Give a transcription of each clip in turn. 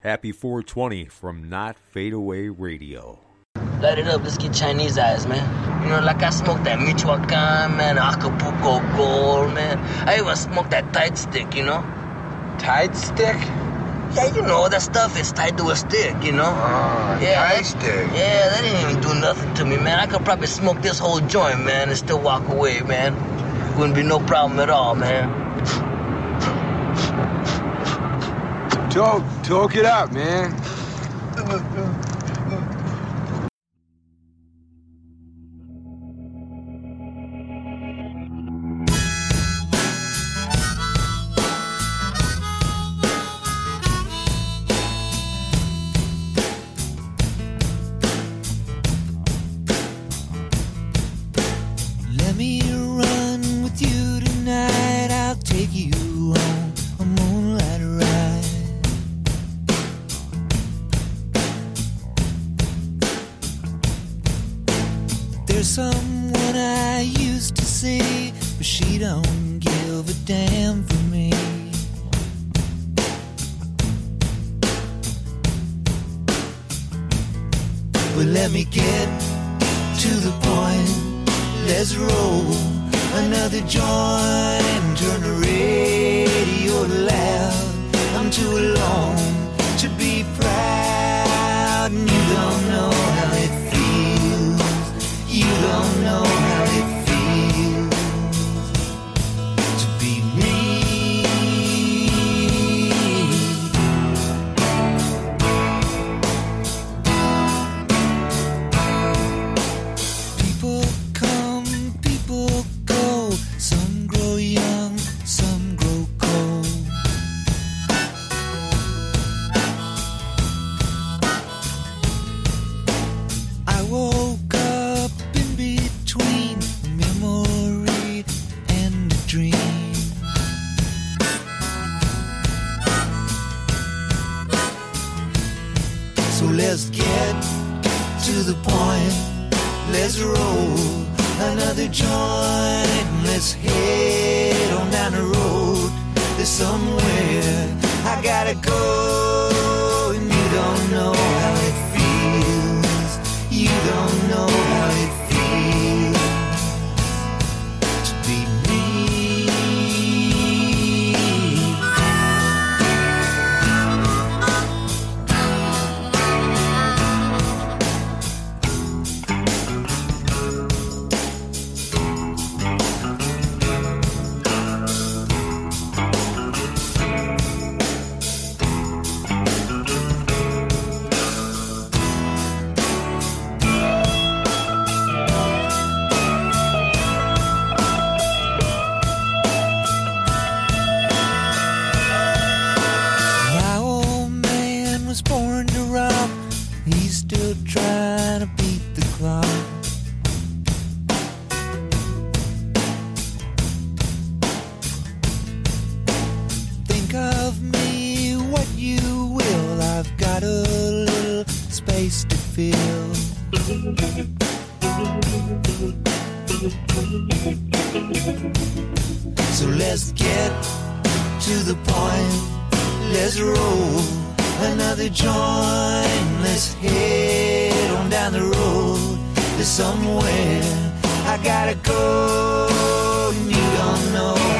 Happy 420 from Not Fade Away Radio. Light it up, let's get Chinese eyes, man. You know, like I smoked that Michoacan, man, Acapulco Gold, man. I even smoked that Thai stick, you know? Thai stick? Yeah, you know, that stuff is tied to a stick, you know? Oh, yeah, tight that, stick. Yeah, that didn't even do nothing to me, man. I could probably smoke this whole joint, man, and still walk away, man. Wouldn't be no problem at all, man. Talk, talk it out, man. somewhere. I gotta go, and you don't know.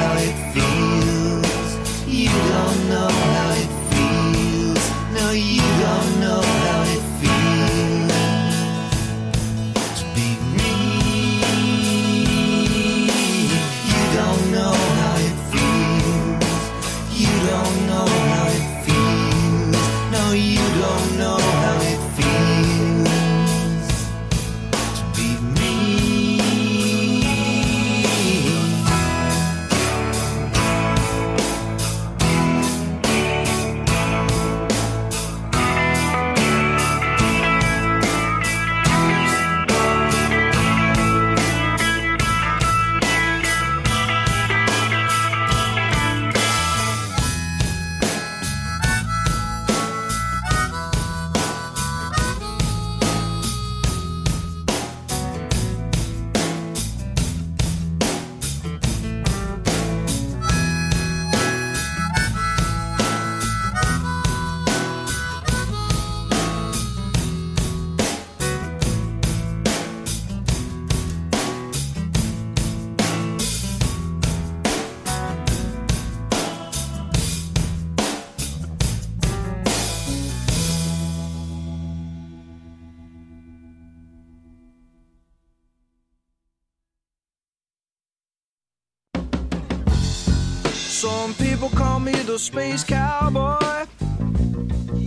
Some people call me the space cowboy.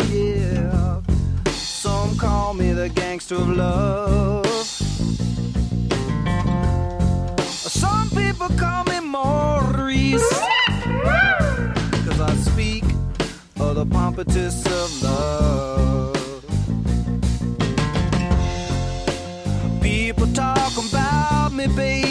Yeah. Some call me the gangster of love. Some people call me Maurice. Cause I speak of the pompatus of love. People talk about me, baby.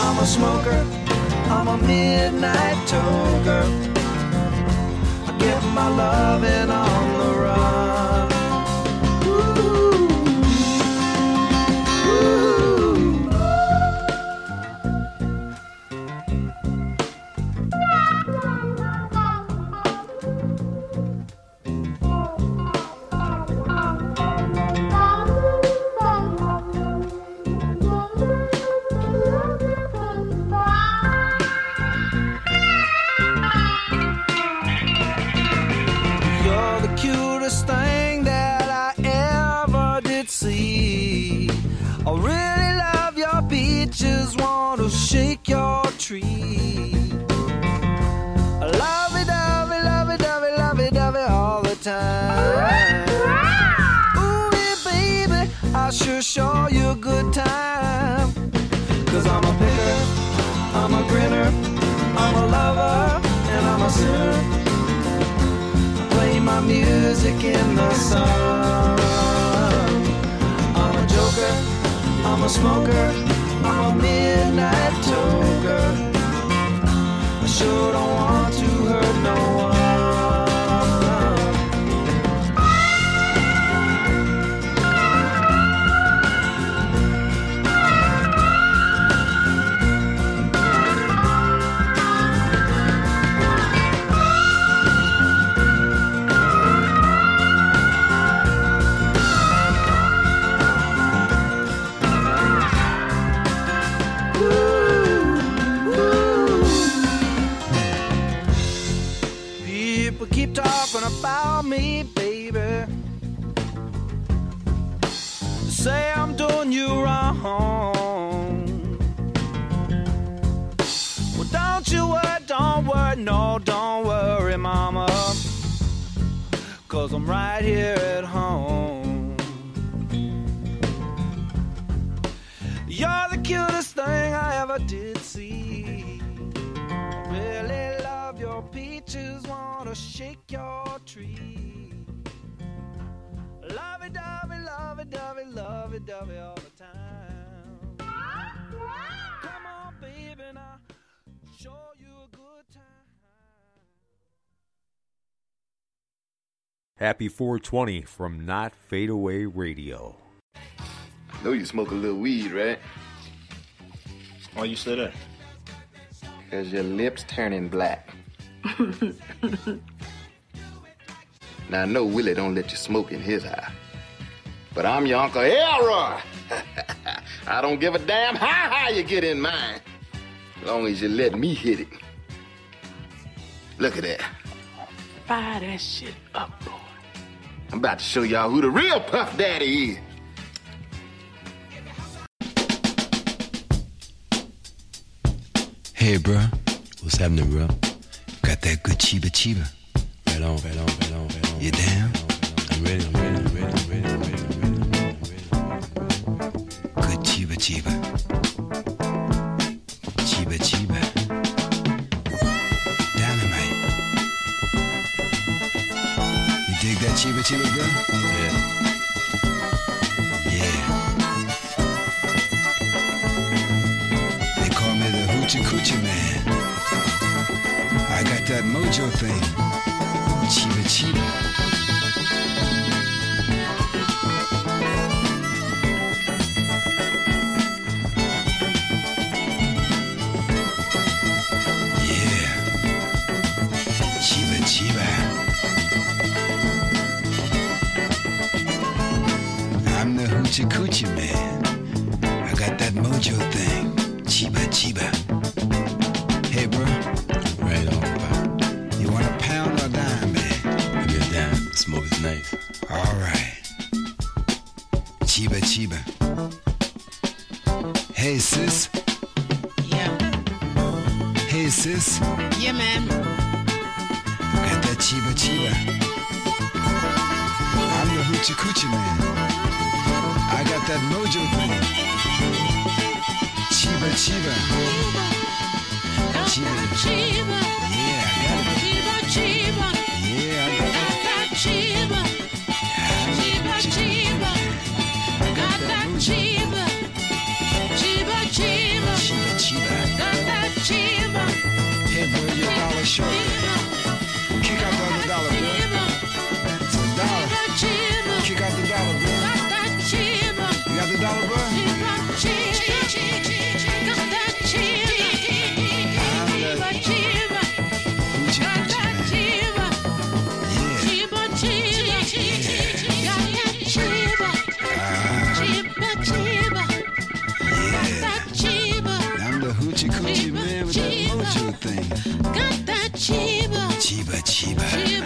I'm a smoker, I'm a midnight toker. I get my loving on the I sure show you a good time. Cause I'm a picker, I'm a grinner, I'm a lover, and I'm a sinner play my music in the sun. I'm a joker, I'm a smoker, I'm a midnight Happy 420 from Not Fade Away Radio. I Know you smoke a little weed, right? Why you say that? Cause your lips turning black. now I know Willie don't let you smoke in his eye. But I'm your Uncle Elroy. I don't give a damn how high you get in mine. As long as you let me hit it. Look at that. Fire that shit up, boy. I'm about to show y'all who the real Puff Daddy is. Hey, bro. What's happening, bro? Got that good chiba chiba. Right on, right on, right on, right on. You down? I'm ready, I'm ready, I'm that chiba chiba. Yeah. Yeah. They call me the Hoochie Coochie Man. I got that mojo thing. Chiba chiba. coochie coochie man. I got that mojo thing. Chiba chiba. that mojo thing. Chiba, chiba. Chiba. chiba. keep it.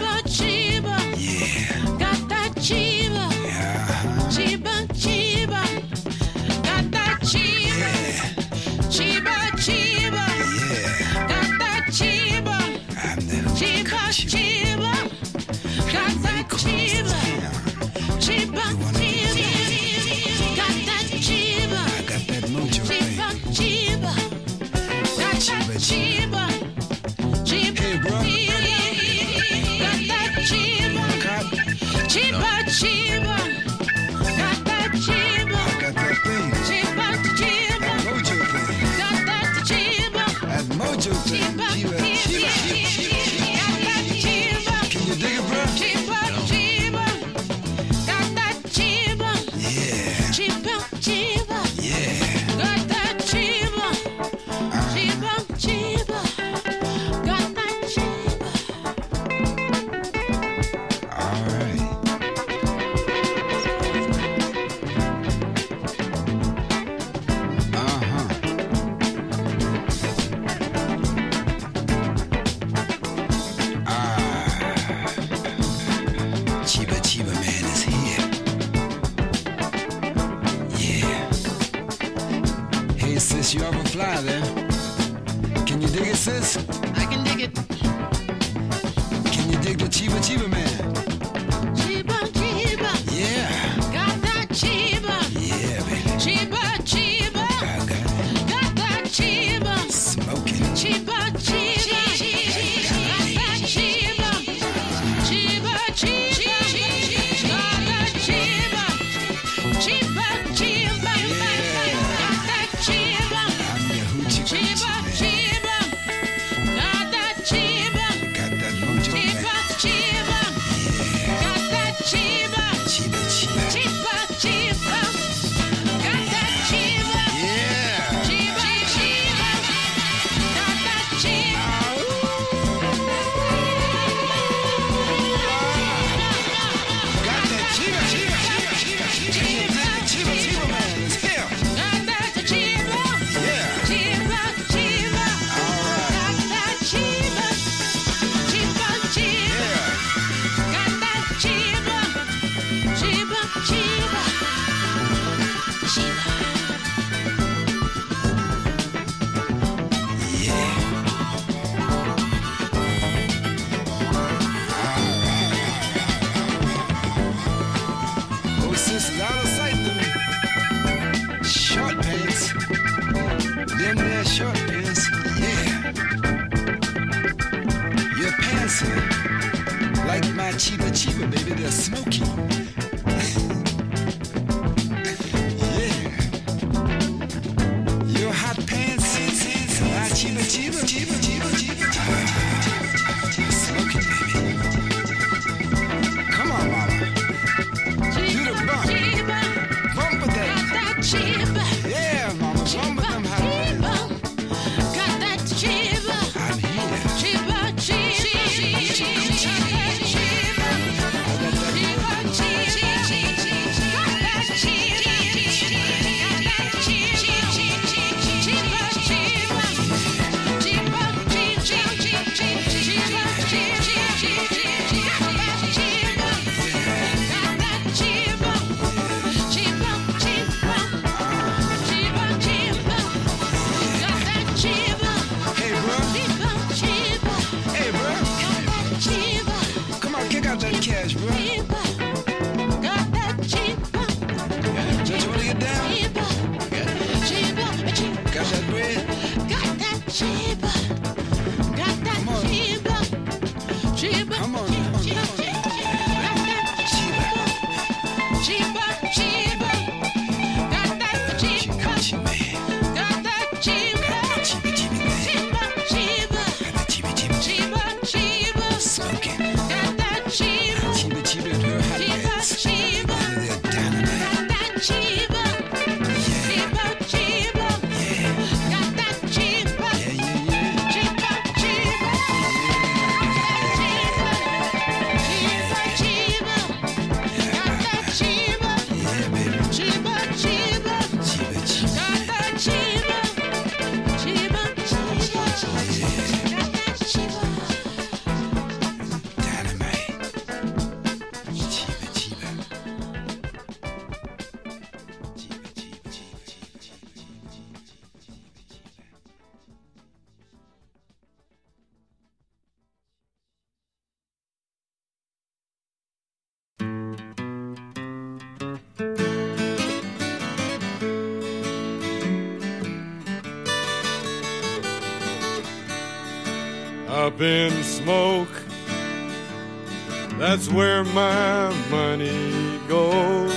where my money goes.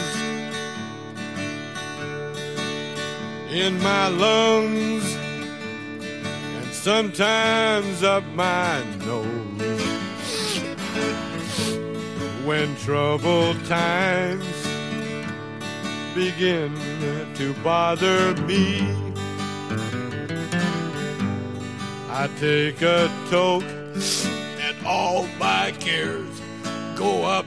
In my lungs and sometimes up my nose. When troubled times begin to bother me, I take a toke go up.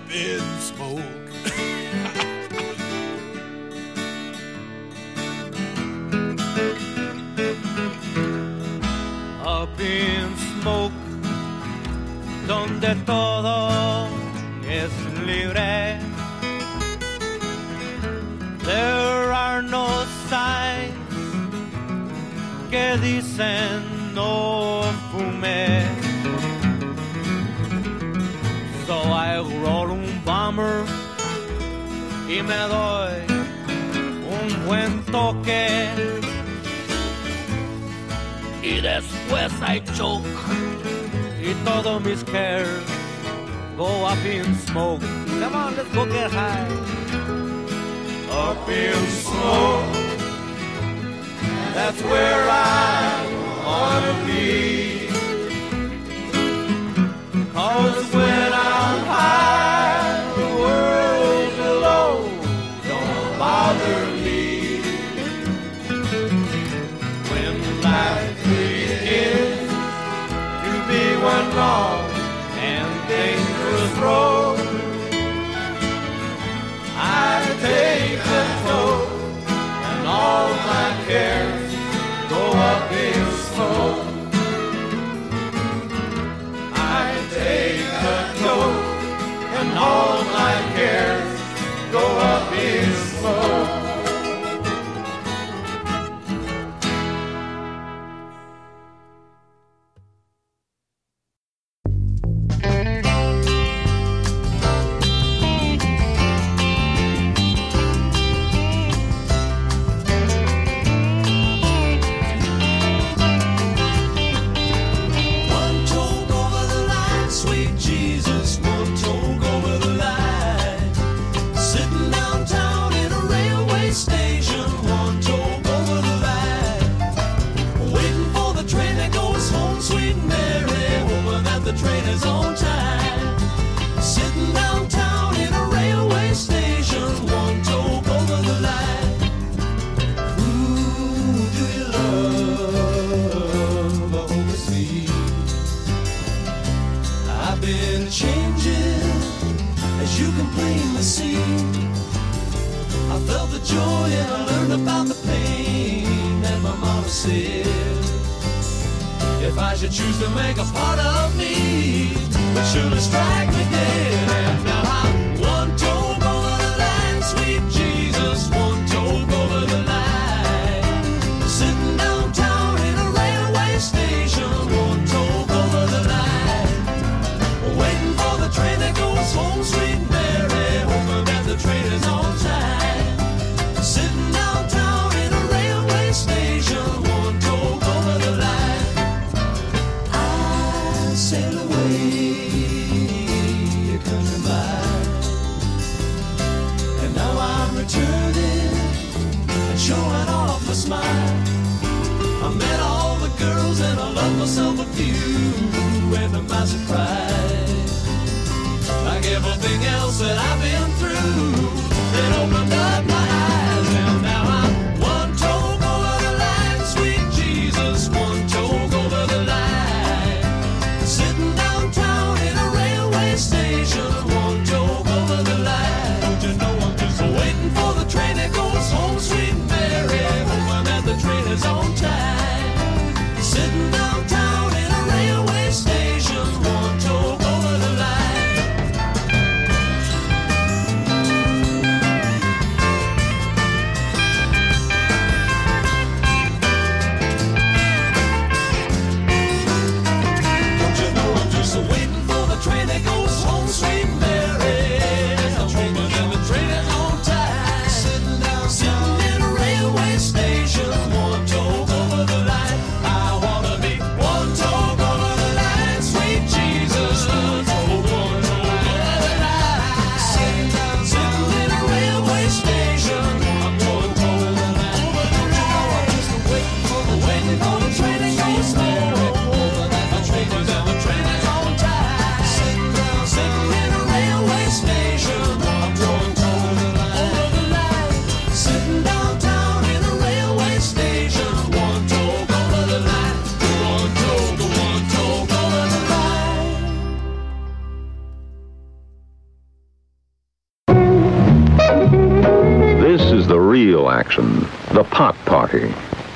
Real action. The pot party.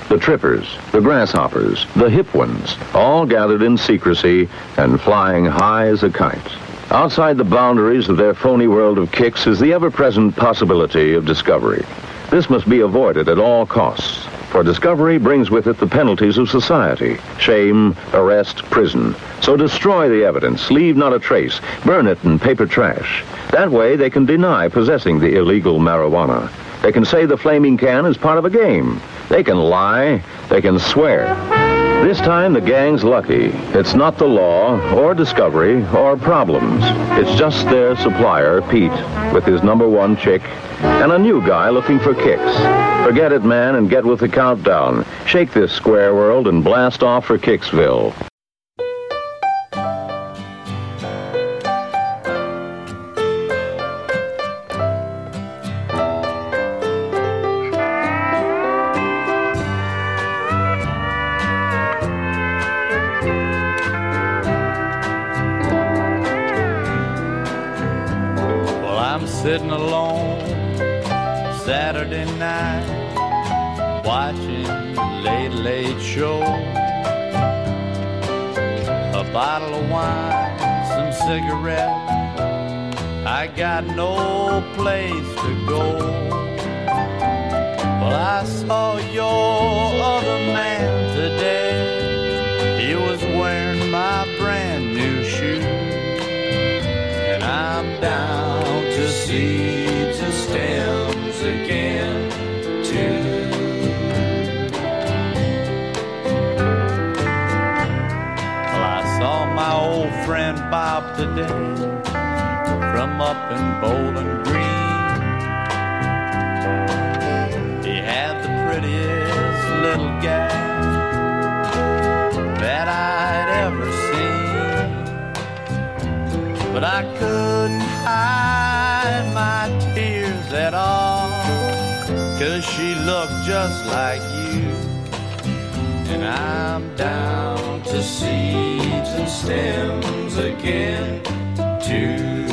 The trippers, the grasshoppers, the hip ones, all gathered in secrecy and flying high as a kite. Outside the boundaries of their phony world of kicks is the ever-present possibility of discovery. This must be avoided at all costs, for discovery brings with it the penalties of society, shame, arrest, prison. So destroy the evidence, leave not a trace, burn it in paper trash. That way they can deny possessing the illegal marijuana. They can say the flaming can is part of a game. They can lie. They can swear. This time the gang's lucky. It's not the law or discovery or problems. It's just their supplier, Pete, with his number one chick, and a new guy looking for kicks. Forget it, man, and get with the countdown. Shake this square world and blast off for Kicksville. Some cigarettes. I got no place to go. Well, I saw your other man today. He was wearing my brand new shoes. And I'm down to seeds Bob today from up in Bowling Green. He had the prettiest little gal that I'd ever seen but I couldn't hide my tears at all. Cause she looked just like you. And I'm down to seeds and stems again, too.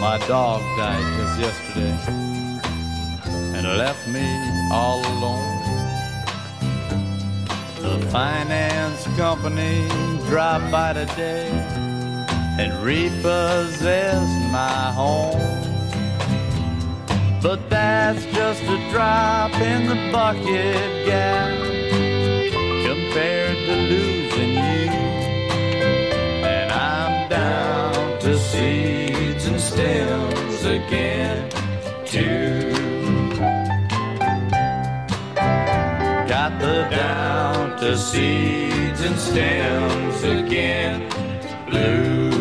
My dog died just yesterday and left me all alone. The finance company dropped by today and repossessed my home. But that's just a drop in the bucket, gal, compared to losing you. And I'm down to see seeds and stems again, too. Got the down to seeds and stems again, blue.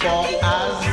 for us.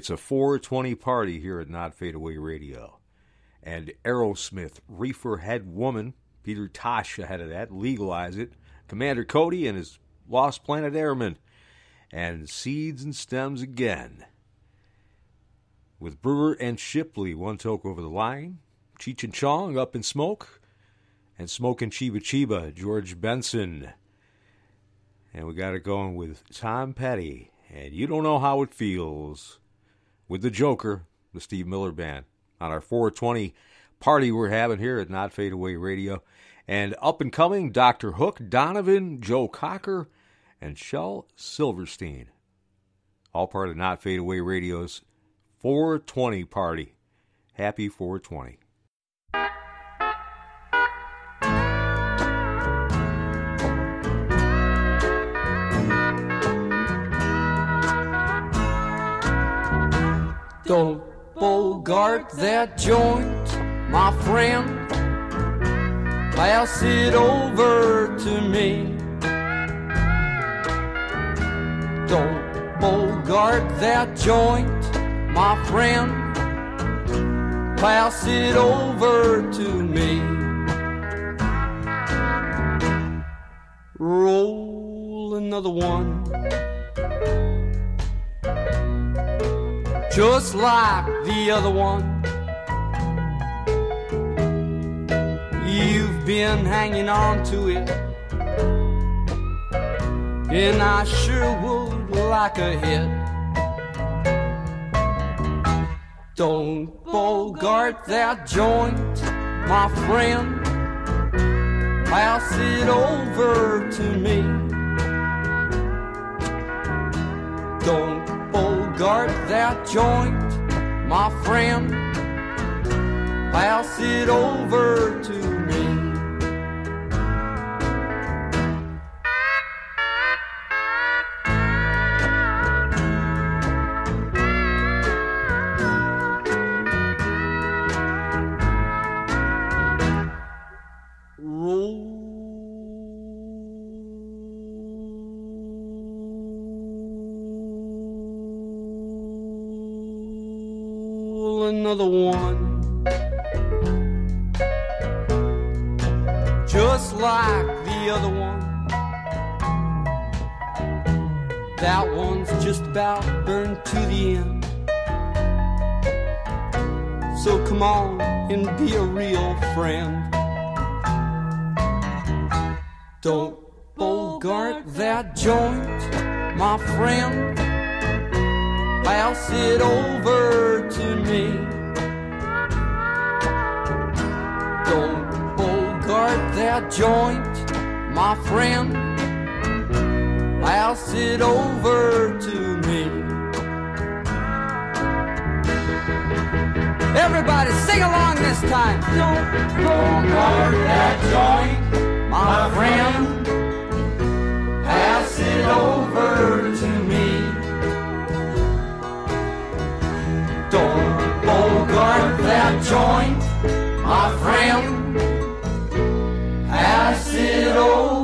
It's a 420 party here at Not Fade Away Radio. And Aerosmith, Reefer Head Woman, Peter Tosh ahead of that, Legalize It, Commander Cody and his Lost Planet Airmen, and Seeds and Stems again. With Brewer and Shipley, one toke over the line, Cheech and Chong up in smoke, and Smoke and Chiba Chiba, George Benson. And we got it going with Tom Petty, and You Don't Know How It Feels with the Joker, the Steve Miller Band, on our 420 party we're having here at Not Fade Away Radio. And up and coming, Dr. Hook Donovan, Joe Cocker, and Shel Silverstein. All part of Not Fade Away Radio's 420 party. Happy 420. Don't bogart that joint, my friend. Pass it over to me. Don't bogart that joint, my friend. Pass it over to me. Roll another one. Just like the other one. You've been hanging on to it, and I sure would like a hit. Don't bogart that joint, my friend. Pass it over to me. Bogart that joint, my friend. Pass it over to come on and be a real friend. Don't bogart that joint, my friend. Pass it over to me. Don't bogart that joint, my friend. Pass it over to me. Everybody sing along this time. Don't bogart that joint, my friend. Pass it over to me. Don't bogart that joint, my friend. Pass it over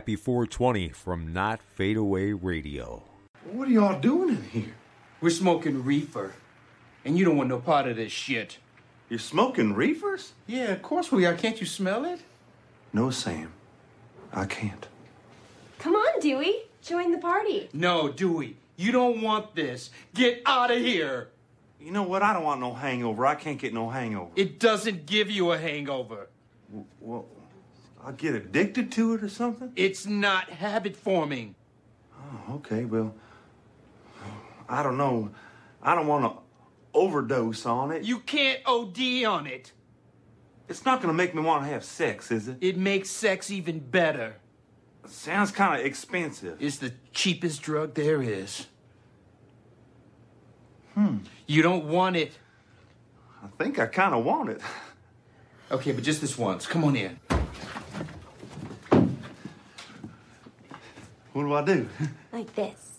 Happy 420 from Not Fade Away Radio. What are y'all doing in here? We're smoking reefer. And you don't want no part of this shit. You're smoking reefers? Yeah, of course we are. Can't you smell it? No, Sam. I can't. Come on, Dewey. Join the party. No, Dewey. You don't want this. Get out of here. You know what? I don't want no hangover. I can't get no hangover. It doesn't give you a hangover. Well, I get addicted to it or something? It's not habit forming. Oh, okay. Well, I don't know. I don't want to overdose on it. You can't OD on it. It's not going to make me want to have sex, is it? It makes sex even better. Sounds kind of expensive. It's the cheapest drug there is. Hmm. You don't want it. I think I kind of want it. Okay, but just this once. Come on in. What do I do? Like this.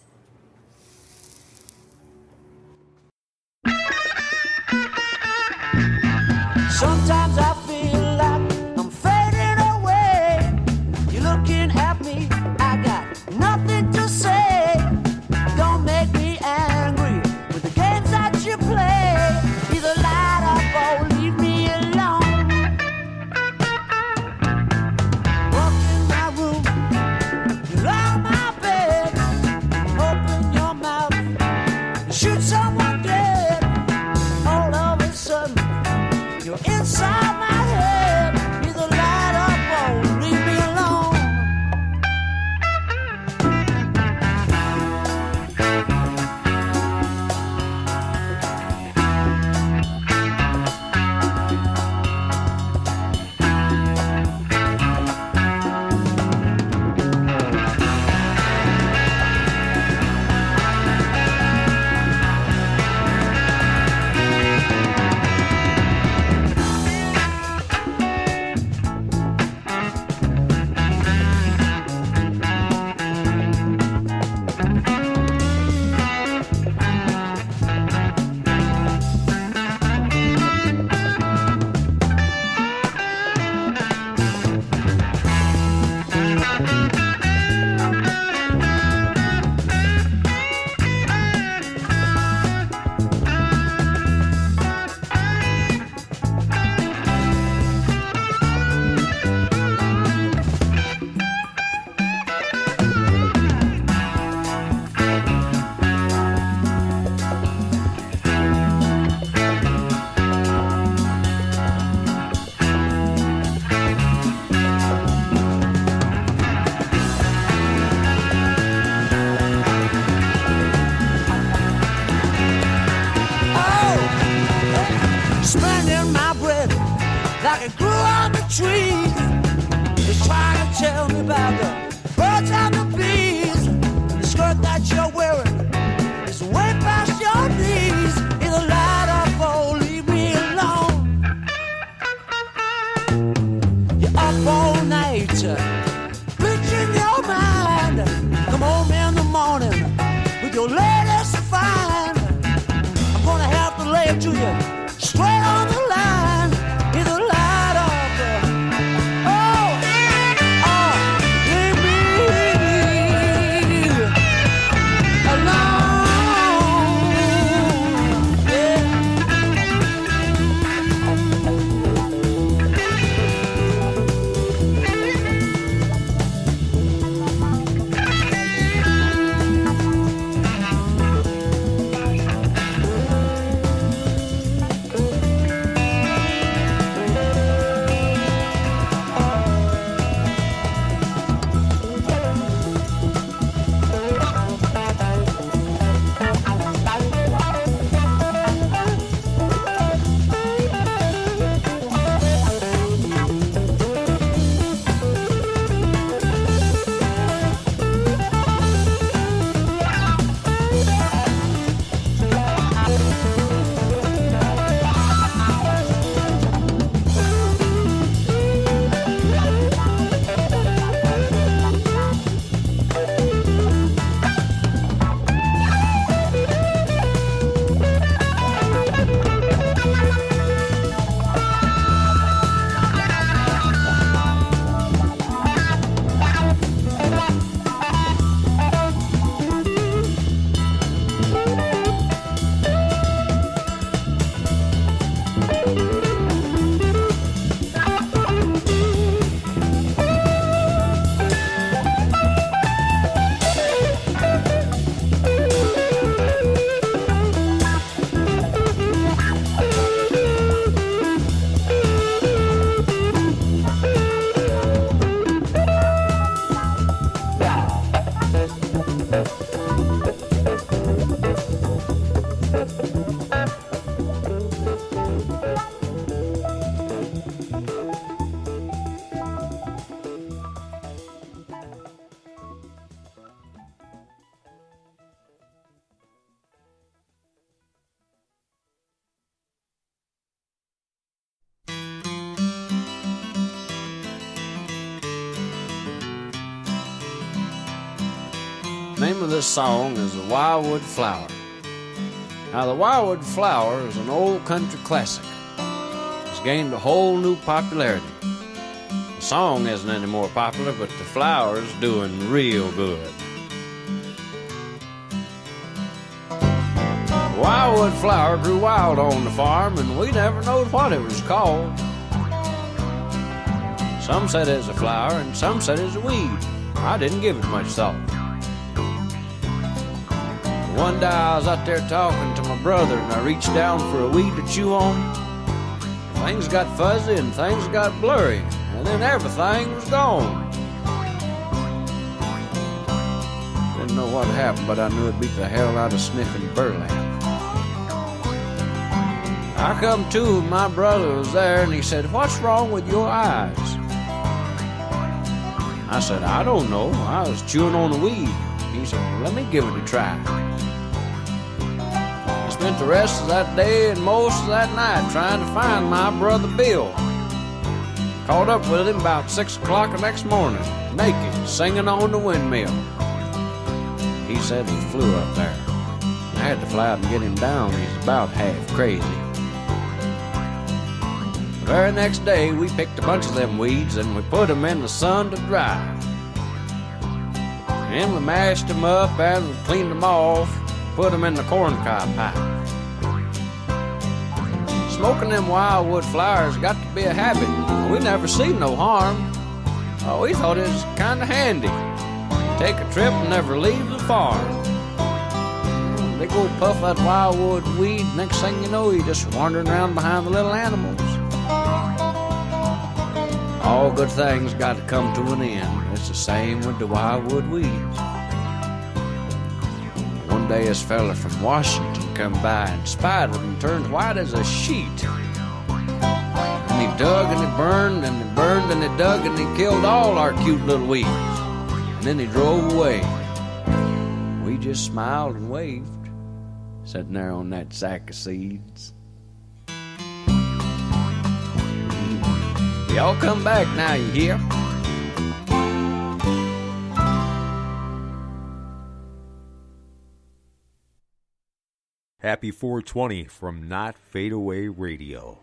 This song is the Wildwood Flower. Now, the Wildwood Flower is an old country classic. It's gained a whole new popularity. The song isn't any more popular, but the flower's doing real good. Wildwood Flower grew wild on the farm, and we never knowed what it was called. Some said it's a flower, and some said it's a weed. I didn't give it much thought. One day I was out there talking to my brother, and I reached down for a weed to chew on. Things got fuzzy and things got blurry, and then everything was gone. Didn't know what happened, but I knew it beat the hell out of sniffing burlap. I come to, and my brother was there, and he said, What's wrong with your eyes? I said, I don't know. I was chewing on a weed. He said, let me give it a try. Spent the rest of that day and most of that night trying to find my brother Bill. Caught up with him about six o'clock the next morning, naked, singing on the windmill. He said he flew up there. I had to fly out and get him down. He's about half crazy. The very next day, we picked a bunch of them weeds and we put them in the sun to dry. And we mashed them up and we cleaned them off, put them in the corncob pipe. Smoking them wildwood flowers got to be a habit. We never seen no harm. Oh, we thought it was kind of handy. Take a trip and never leave the farm. They go puff that wildwood weed. Next thing you know, you're just wandering around behind the little animals. All good things got to come to an end. It's the same with the wildwood weeds. One day, this fella from Washington come by and spied and turned white as a sheet. And he dug and he burned and he burned and he dug and he killed all our cute little weeds. And then he drove away. We just smiled and waved, sitting there on that sack of seeds. Y'all come back now, you hear? Happy 420 from Not Fade Away Radio.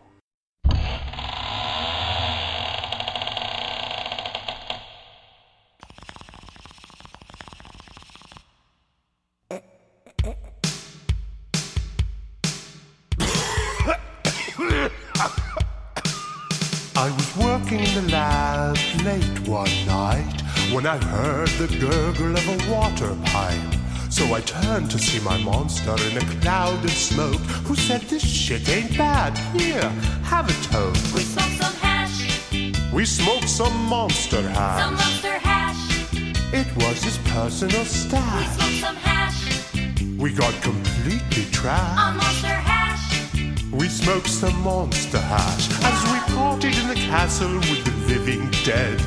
I was working in the lab late one night when I heard the gurgle of a water pipe. So I turned to see my monster in a cloud of smoke who said, This shit ain't bad. Here, have a toke. We smoked some hash, We smoked some monster hash. some monster hash. It was his personal stash. We smoked some hash We got completely on trashed. monster hash. We smoked some monster hash as we partied in the castle with the living dead.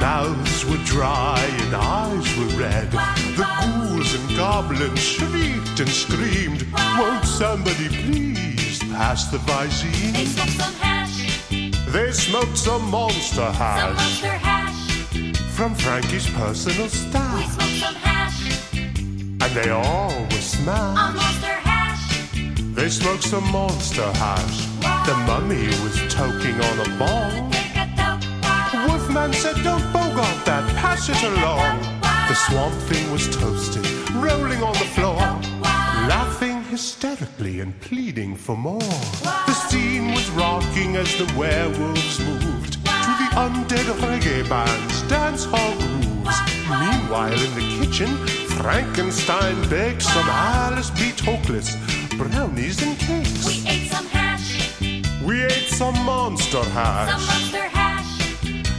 Mouths were dry and eyes were red. The ghouls and goblins shrieked and screamed. Won't somebody please pass the Visine? They smoked some hash, They smoked some monster hash. some monster hash. from Frankie's personal stash. We smoked some hash And they all were on smashed. monster hash. They smoked some monster hash. The mummy was toking on a ball. A said, Don't bogart that, pass it along. The swamp thing was toasted, rolling on the floor, laughing hysterically and pleading for more. The scene was rocking as the werewolves moved to the undead reggae band's dance hall grooves. Meanwhile, in the kitchen, Frankenstein baked some Alice B. Toklas brownies and cakes. We ate some hash, We ate some monster some monster hash.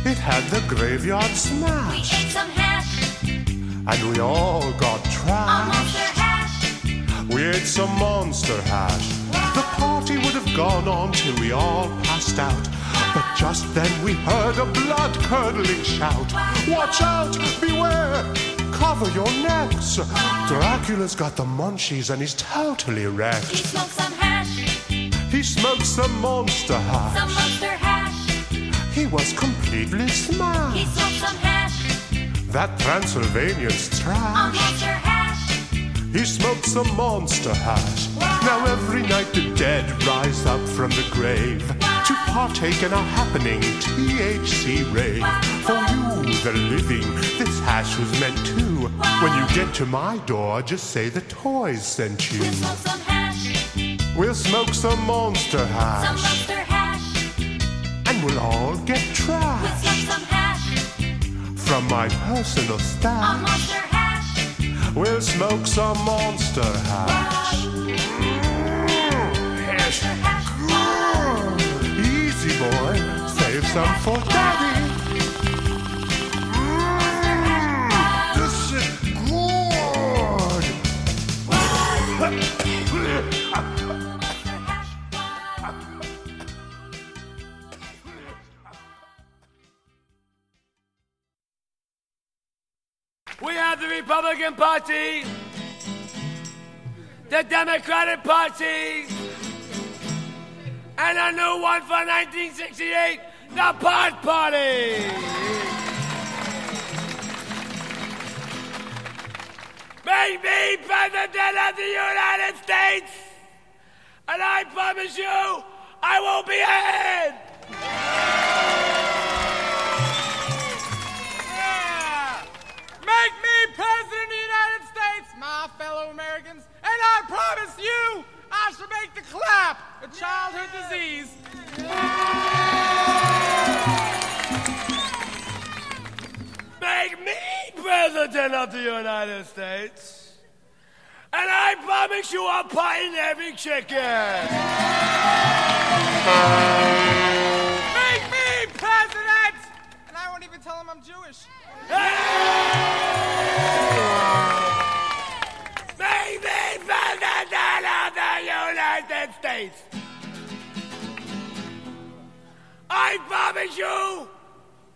It had the graveyard smash. We ate some hash And we all got on trashed. monster hash. We ate some monster hash. The party would have gone on till we all passed out. But just then we heard a blood curdling shout. Watch out! Beware! Cover your necks! Dracula's got the munchies and he's totally wrecked. He smoked some hash, He smoked some monster some monster hash. Was completely smashed. He smoked some hash That Transylvanian's on trash. monster hash. He smoked some monster hash. Now every night the dead rise up from the grave to partake in a happening THC rave. For you, the living, this hash was meant to. When you get to my door, just say the toys sent you. We'll smoke some hash. We'll smoke some monster hash. And we'll all get trash. From my personal stash. We'll smoke some monster hash. Hash. Good. Easy boy, save some for daddy. Republican Party, the Democratic Party, and a new one for 1968, the Pot Party. Make me President of the United States, and I promise you, I will be ahead. Make me President of the United States, my fellow Americans, and I promise you I shall make the clap a childhood disease. Make me President of the United States, and I promise you I'll in every chicken. Make me President, and I won't even tell him I'm Jewish. Make me President of the United States. I promise you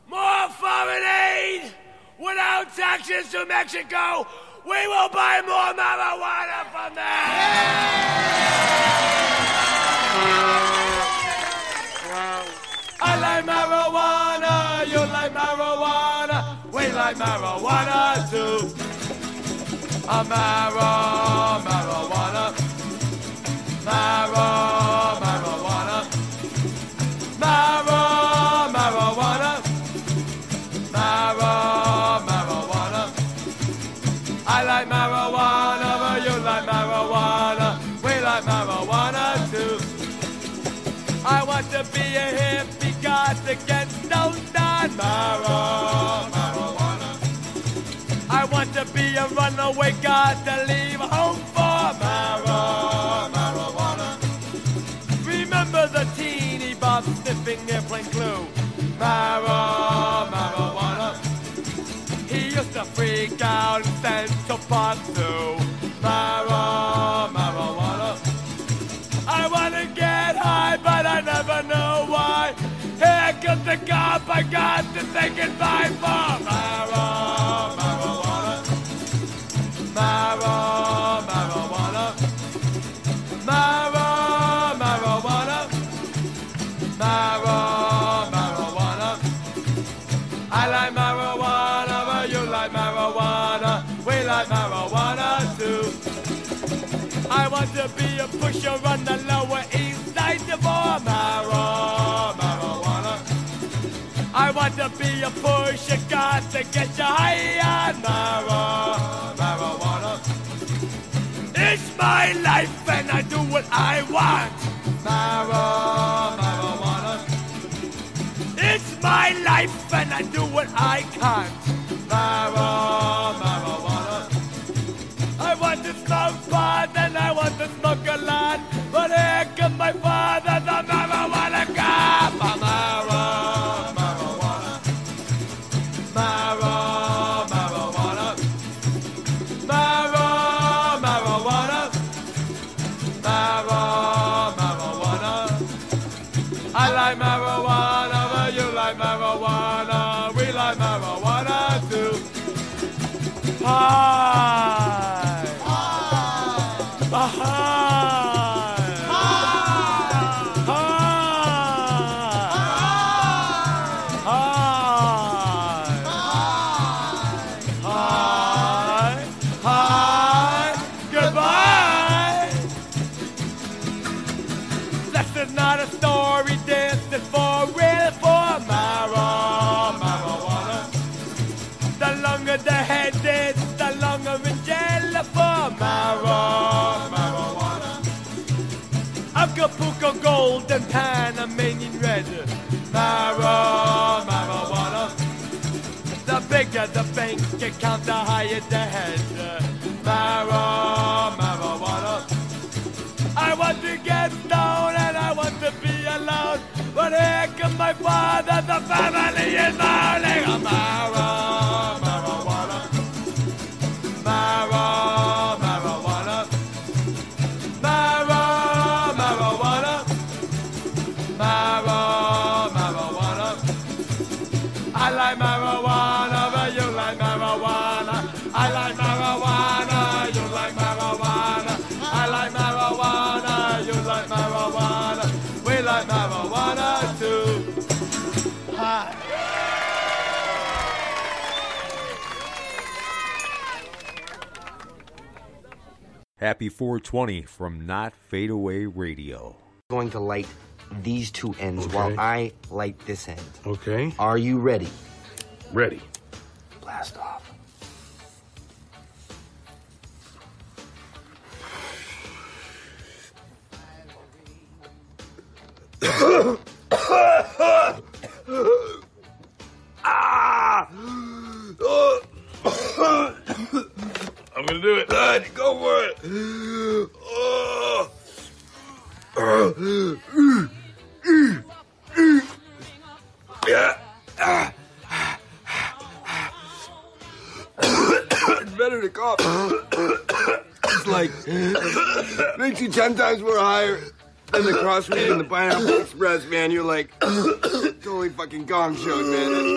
more foreign aid without taxes to Mexico. We will buy more marijuana from them. I like marijuana, you like marijuana, like marijuana too. A mara, marijuana, mara, marijuana, marijuana, marijuana. I like marijuana, but you like marijuana, we like marijuana too. I want to be a hippie, God to get stoned on marijuana. To be a runaway, God to leave home for marijuana. Remember the teeny bob sniffing airplane glue, marijuana. He used to freak out in Central Park too, mara, marijuana. I wanna get high, but I never know why. Here comes the cop, I got to say goodbye for marijuana. To be a pusher on the lower east side for mara, marijuana. I want to be a pusher, got to get you high on marijuana. It's my life and I do what I want. Marijuana. It's my life and I do what I can't. Marijuana. Pot and I want to smoke a lot. But here comes my father, bigger the bank account, the higher the head. Mara, marijuana. I want to get down and I want to be alone. But here comes my father, the family is mourning. Mara, Happy 420 from Not Fade Away Radio. Going to light these two ends Okay. while I light this end. Okay. Are you ready? Ready. Blast off. The crossweed and the pineapple express, man. You're like totally fucking gong show, man.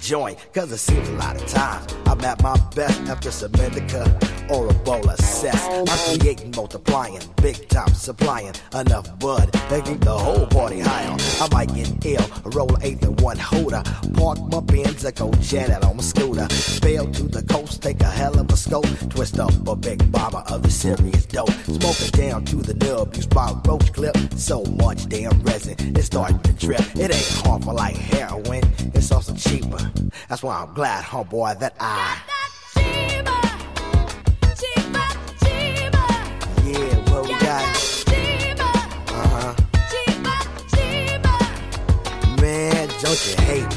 Joint, cause it seems a lot of times I'm at my best after some indica or a bowl of cess. I'm creating, multiplying, big time supplying enough bud to keep the whole party high on. I might get ill, roll eighth and one hooter, park my Benz or go out on my scooter, bail to the coast, take a hell of a scope, twist up a big bomber of the serious dope, smoke it down to the nub, use my roach clip, so much damn That's why I'm glad, homeboy, that I. Yeah, what we got? Uh huh. Man, don't you hate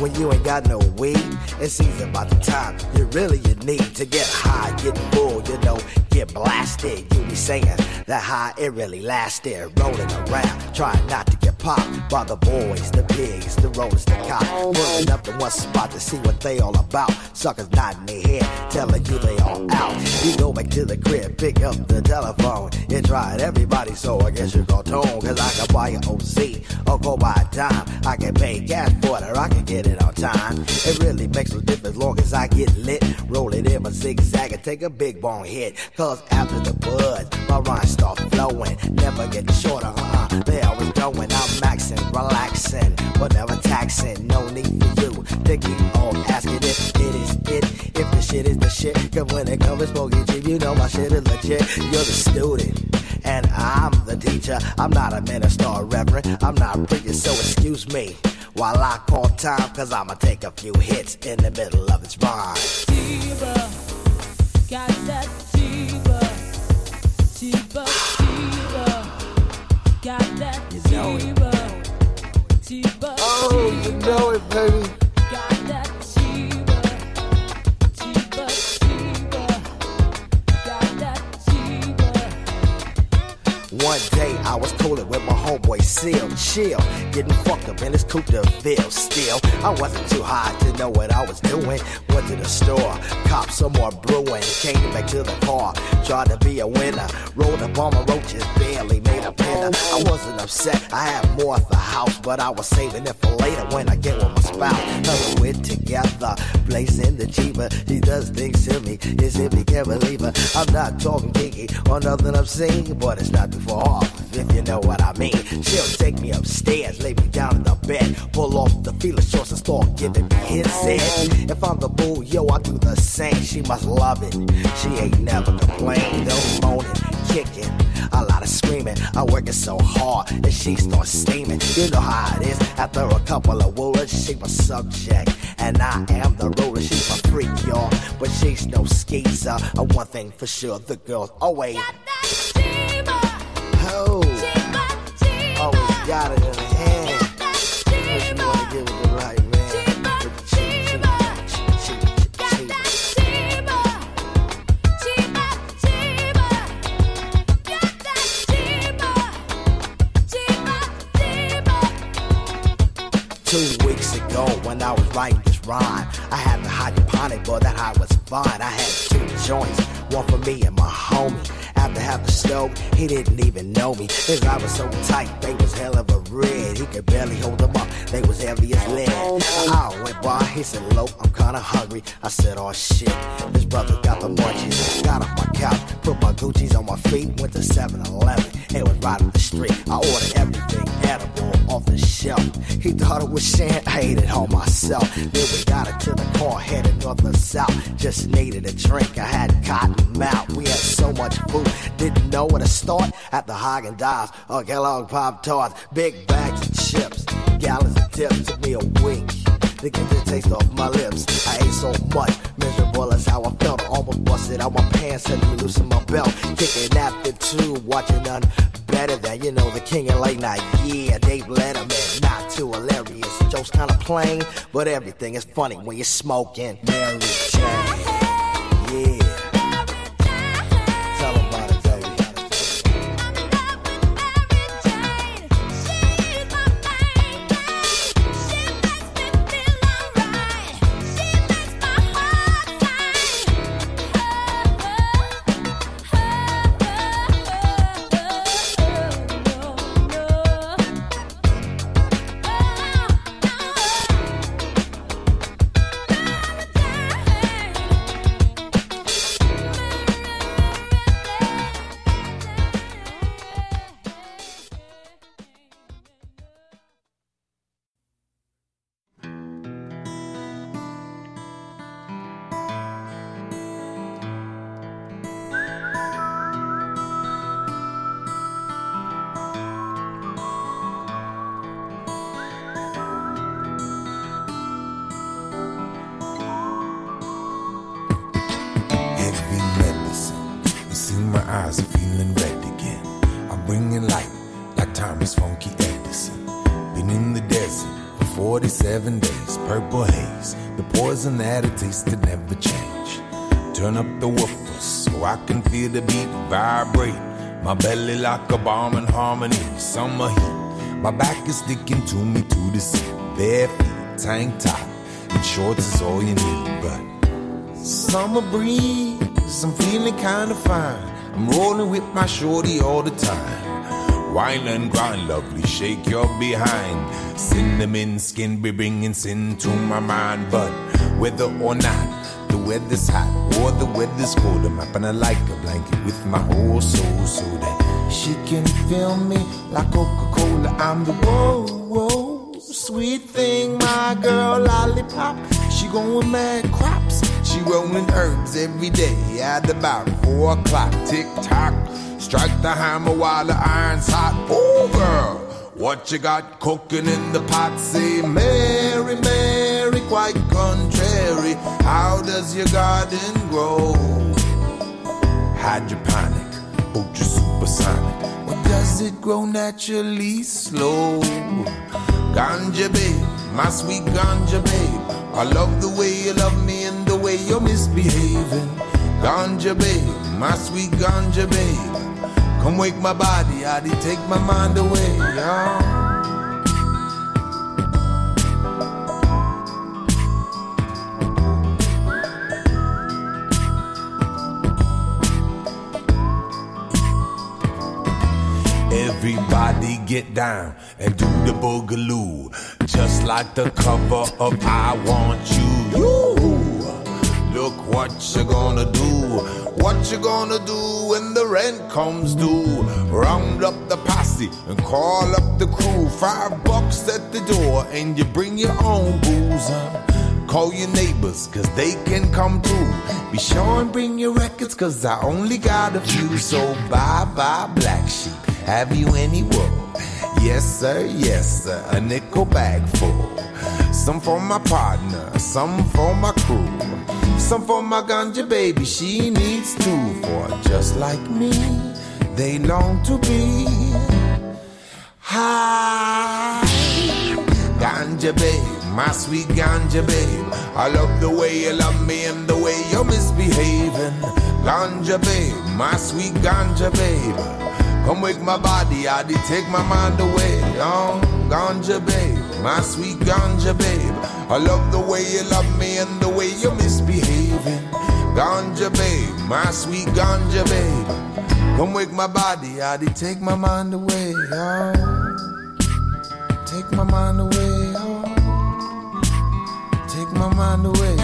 when you ain't got no weed? It seems about the time you really you need to get high, get full, you know, get blasted. You be saying that high it really lasted, rolling around, trying not to popped by the boys, the pigs, the rollers, the cops, pulling up to one spot to see what they all about. Suckers nodding their head, telling you they all out. You go back to the crib, pick up the telephone, you tried everybody, so I guess you go tone, cause I can buy an OC or go buy a dime. I can pay gas for it or I can get it on time. It really makes no difference long as I get lit. Roll it in my zigzag and take a big bone hit. Cause after the buzz, my rhymes start flowing. Never getting shorter, uh-uh. They always going. I'm maxing, relaxing, but never taxing. No need for you to keep on shit is the shit. Cause when it comes to smoking cheap, you know my shit is legit. You're the student. And I'm the teacher. I'm not a minister or reverend. I'm not preaching, so excuse me. While I call time, cause I'ma take a few hits in the middle of its rhyme. Diva, got that diva, diva, diva, got that diva, diva. Oh, you know it, baby. Seal, chill, getting fucked up in his coupe de ville. Still, I wasn't too high to know what I was doing. Went to the store, copped some more brewing, came back to the car, tried to be a winner. Rolled up on my roaches, barely made a pinner. I wasn't upset, I had more at the house, but I was saving it for later when I get with my spouse. Her we're together, blazing the Jeeper. She does things to me, as if you can't believe her. I'm not talking kinky or nothing obscene, but it's not too far off, if you know what I mean. She'll take me upstairs, lay me down in the bed, pull off the feeler shorts and start giving me hits. And if I'm the bull, yo, I do the same. She must love it. She ain't never complained, no moaning, kicking. A lot of screaming, I work it so hard that she starts steaming. You know how it is. After a couple of words, she my subject, and I am the ruler. She's my freak, y'all, but she's no skeezer. Uh, one thing for sure, the girls always. Got that fever. Oh, always got it in hand. The cheap. Two weeks ago, when I was writing this rhyme, I had the hydroponic, but that high was fine. I had two joints, one for me and my homie. After half a stroke, he didn't even know me. His eyes was so tight, they was hell of a red. He could barely hold them up, they was heavy as lead. I went by, he said, Lope, I'm kinda hungry. I said, oh shit, this brother got the munchies. Got off my couch, put my Gucci's on my feet, went to 7-Eleven. It was right up the street. I ordered everything edible off the shelf. He thought it was shit, I ate it all myself. Then we got it to the car, headed north and south. Just needed a drink, I had cotton mouth. We had so much food, didn't know where to start. At the Haagen Dazs or Kellogg Pop Tarts, big bags of chips, gallons of dips. Took me a week to get the taste off my lips. I ate so much, miserable as how I felt. I almost busted out my pants, to loosen my belt. Kicking after two, watching none better than you know the king of late night. Yeah, Dave Letterman, not too hilarious. Jokes kind of plain, but everything is funny when you're smoking. Mary Jane, I can feel the beat vibrate. My belly like a bomb in harmony. Summer heat. My back is sticking to me to the seat. Bare feet, tank top, and shorts is all you need. But Summer breeze, I'm feeling kinda fine. I'm rolling with my shorty all the time. Wine and grind, lovely, shake your behind. Cinnamon skin be bringing sin to my mind. But whether or not weather's hot or the weather's cold, I'm and I like a blanket with my whole soul so that she can feel me like Coca Cola. I'm the whoa, whoa, sweet thing, my girl, lollipop. She going mad crops. She rolling herbs every day at about four o'clock. Tick tock, strike the hammer while the iron's hot. Oh, girl, what you got cooking in the pot? Say, Mary, Mary, quite contrary. How does your garden grow? Hydroponic, ultra supersonic. Or does it grow naturally slow? Ganja babe, my sweet ganja babe. I love the way you love me and the way you're misbehaving. Ganja babe, my sweet ganja babe. Come wake my body, I did take my mind away, y'all. Everybody get down and do the boogaloo, just like the cover of I Want You. Yoo! Look what you're gonna do, what you're gonna do when the rent comes due. Round up the posse and call up the crew. Five bucks at the door and you bring your own booze. Call your neighbors, cause they can come too. Be sure and bring your records, cause I only got a few. So bye bye, black sheep. Have you any wool? Yes, sir, yes, sir. A nickel bag full. Some for my partner, some for my crew. Some for my ganja baby, she needs two. For just like me, they long to be high. Ganja babe, my sweet ganja babe. I love the way you love me and the way you're misbehaving. Ganja babe, my sweet ganja babe. Come wake my body, I did take my mind away. Oh, ganja babe, my sweet ganja babe. I love the way you love me and the way you're misbehaving. Ganja babe, my sweet ganja babe. Come wake my body, I did take my mind away. Oh, take my mind away. Oh, take my mind away.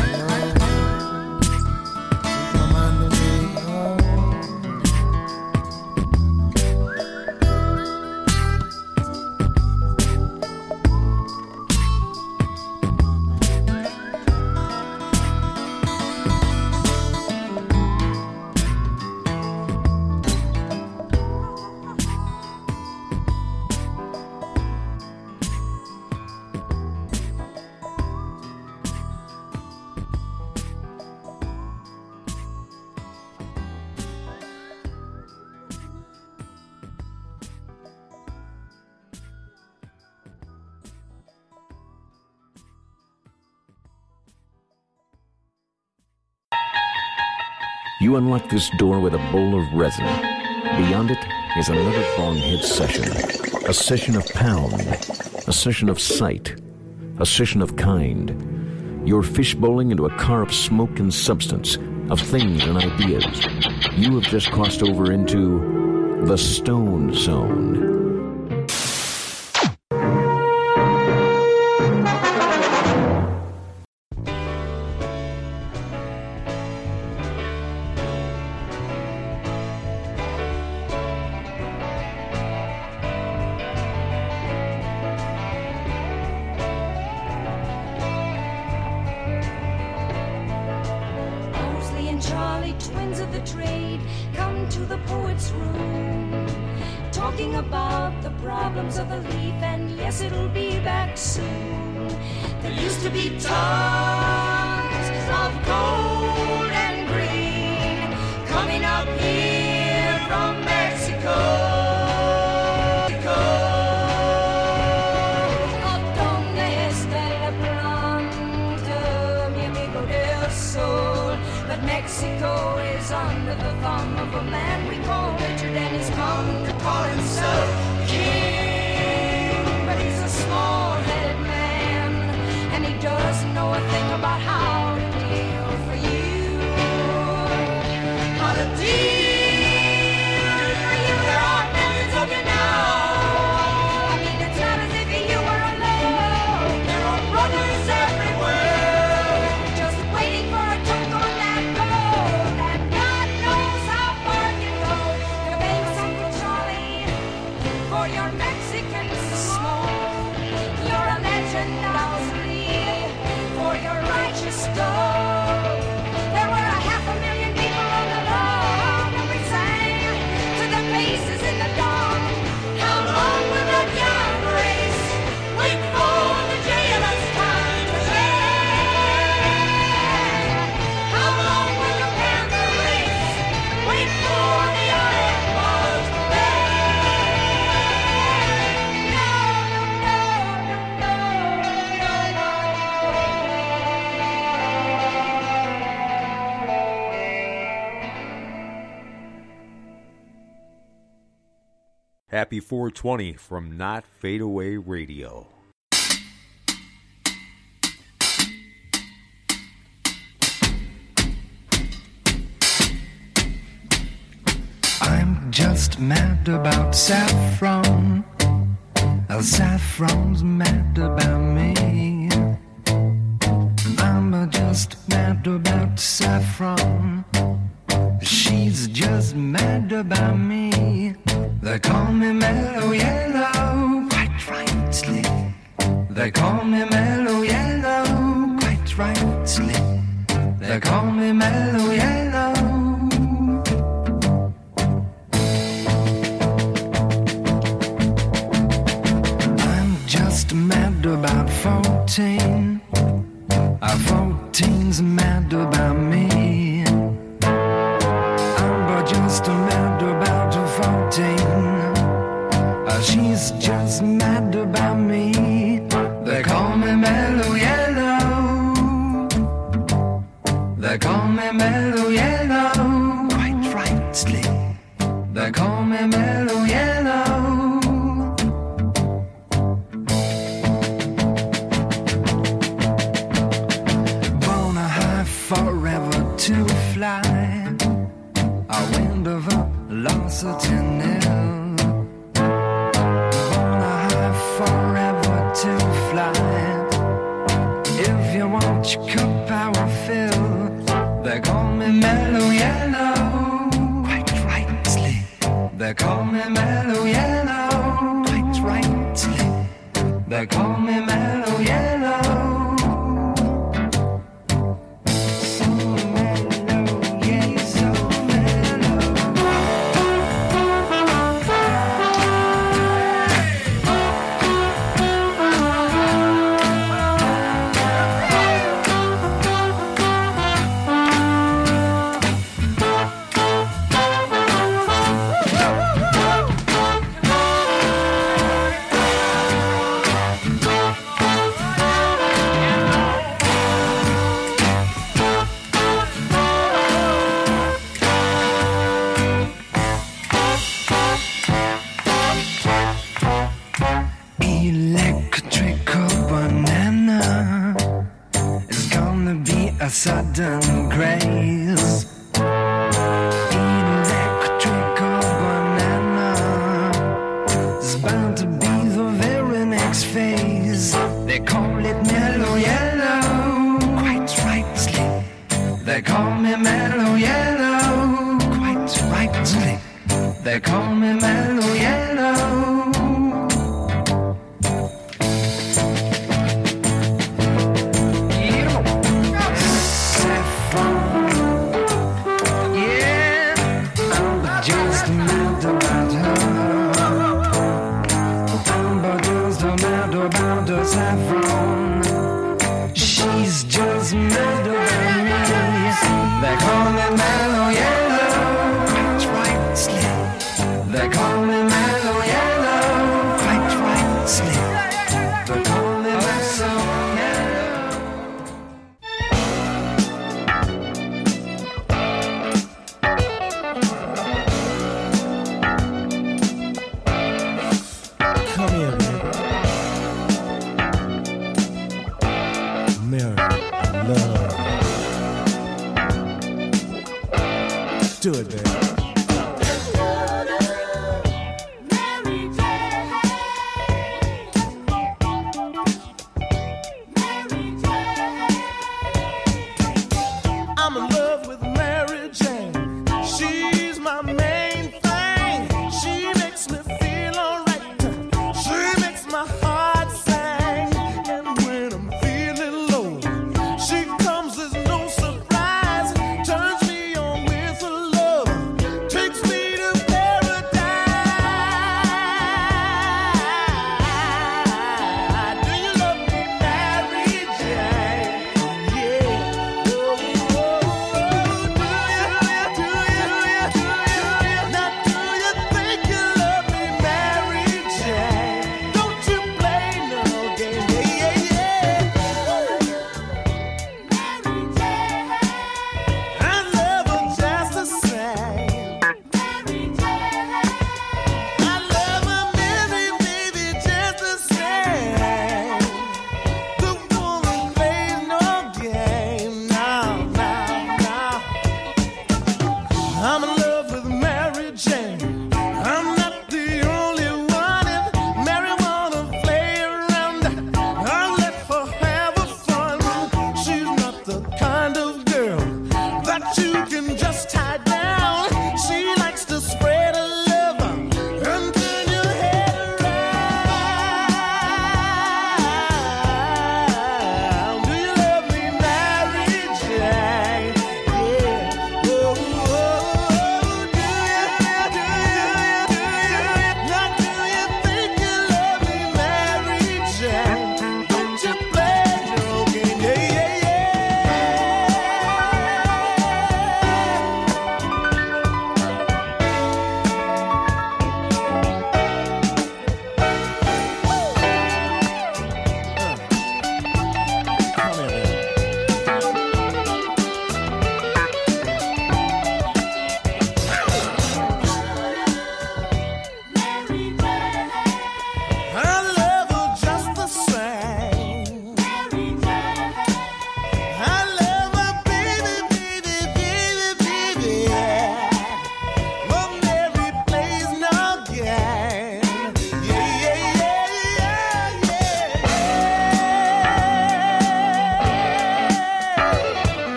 You unlock this door with a bowl of resin. Beyond it is another bong hit session. A session of pound. A session of sight. A session of kind. You're fishbowling into a car of smoke and substance, of things and ideas. You have just crossed over into the Stone Zone. Happy 420 from Not Fade Away Radio. I'm just mad about saffron.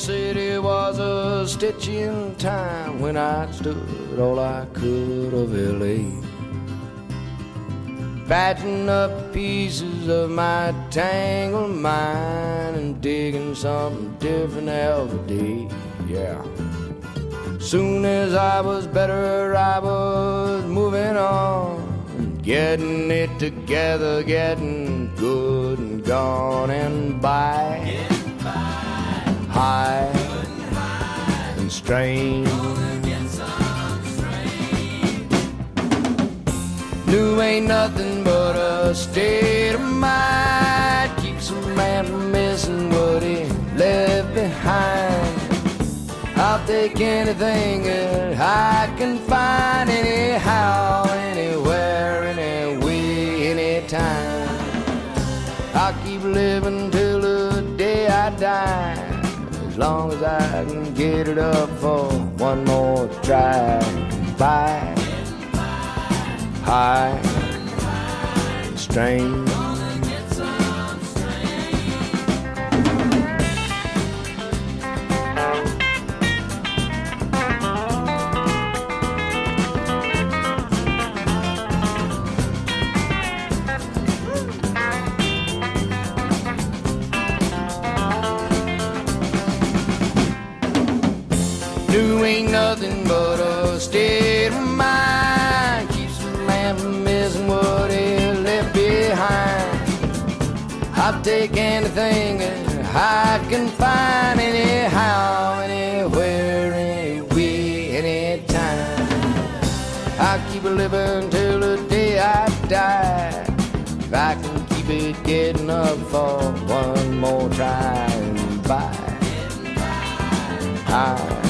City was a stitch in time when I'd stood all I could of LA. Patching up pieces of my tangled mind and digging something different every day. Yeah. Soon as I was better, I was moving on, getting it together, getting good and gone and by. High and strange. New ain't nothing but a state of mind. Keeps a man from missing what he left behind. I'll take anything that I can find anyhow, anywhere, anyway, anytime. I'll keep living till the day I die. Long as I can get it up for one more try. Bye. High. Strange. Ain't nothing but a state of mind. Keeps a man from missing what he left behind. I'll take anything that I can find anyhow, anywhere, anyway, anytime. I'll keep living till the day I die. If I can keep it getting up for one more try and by. I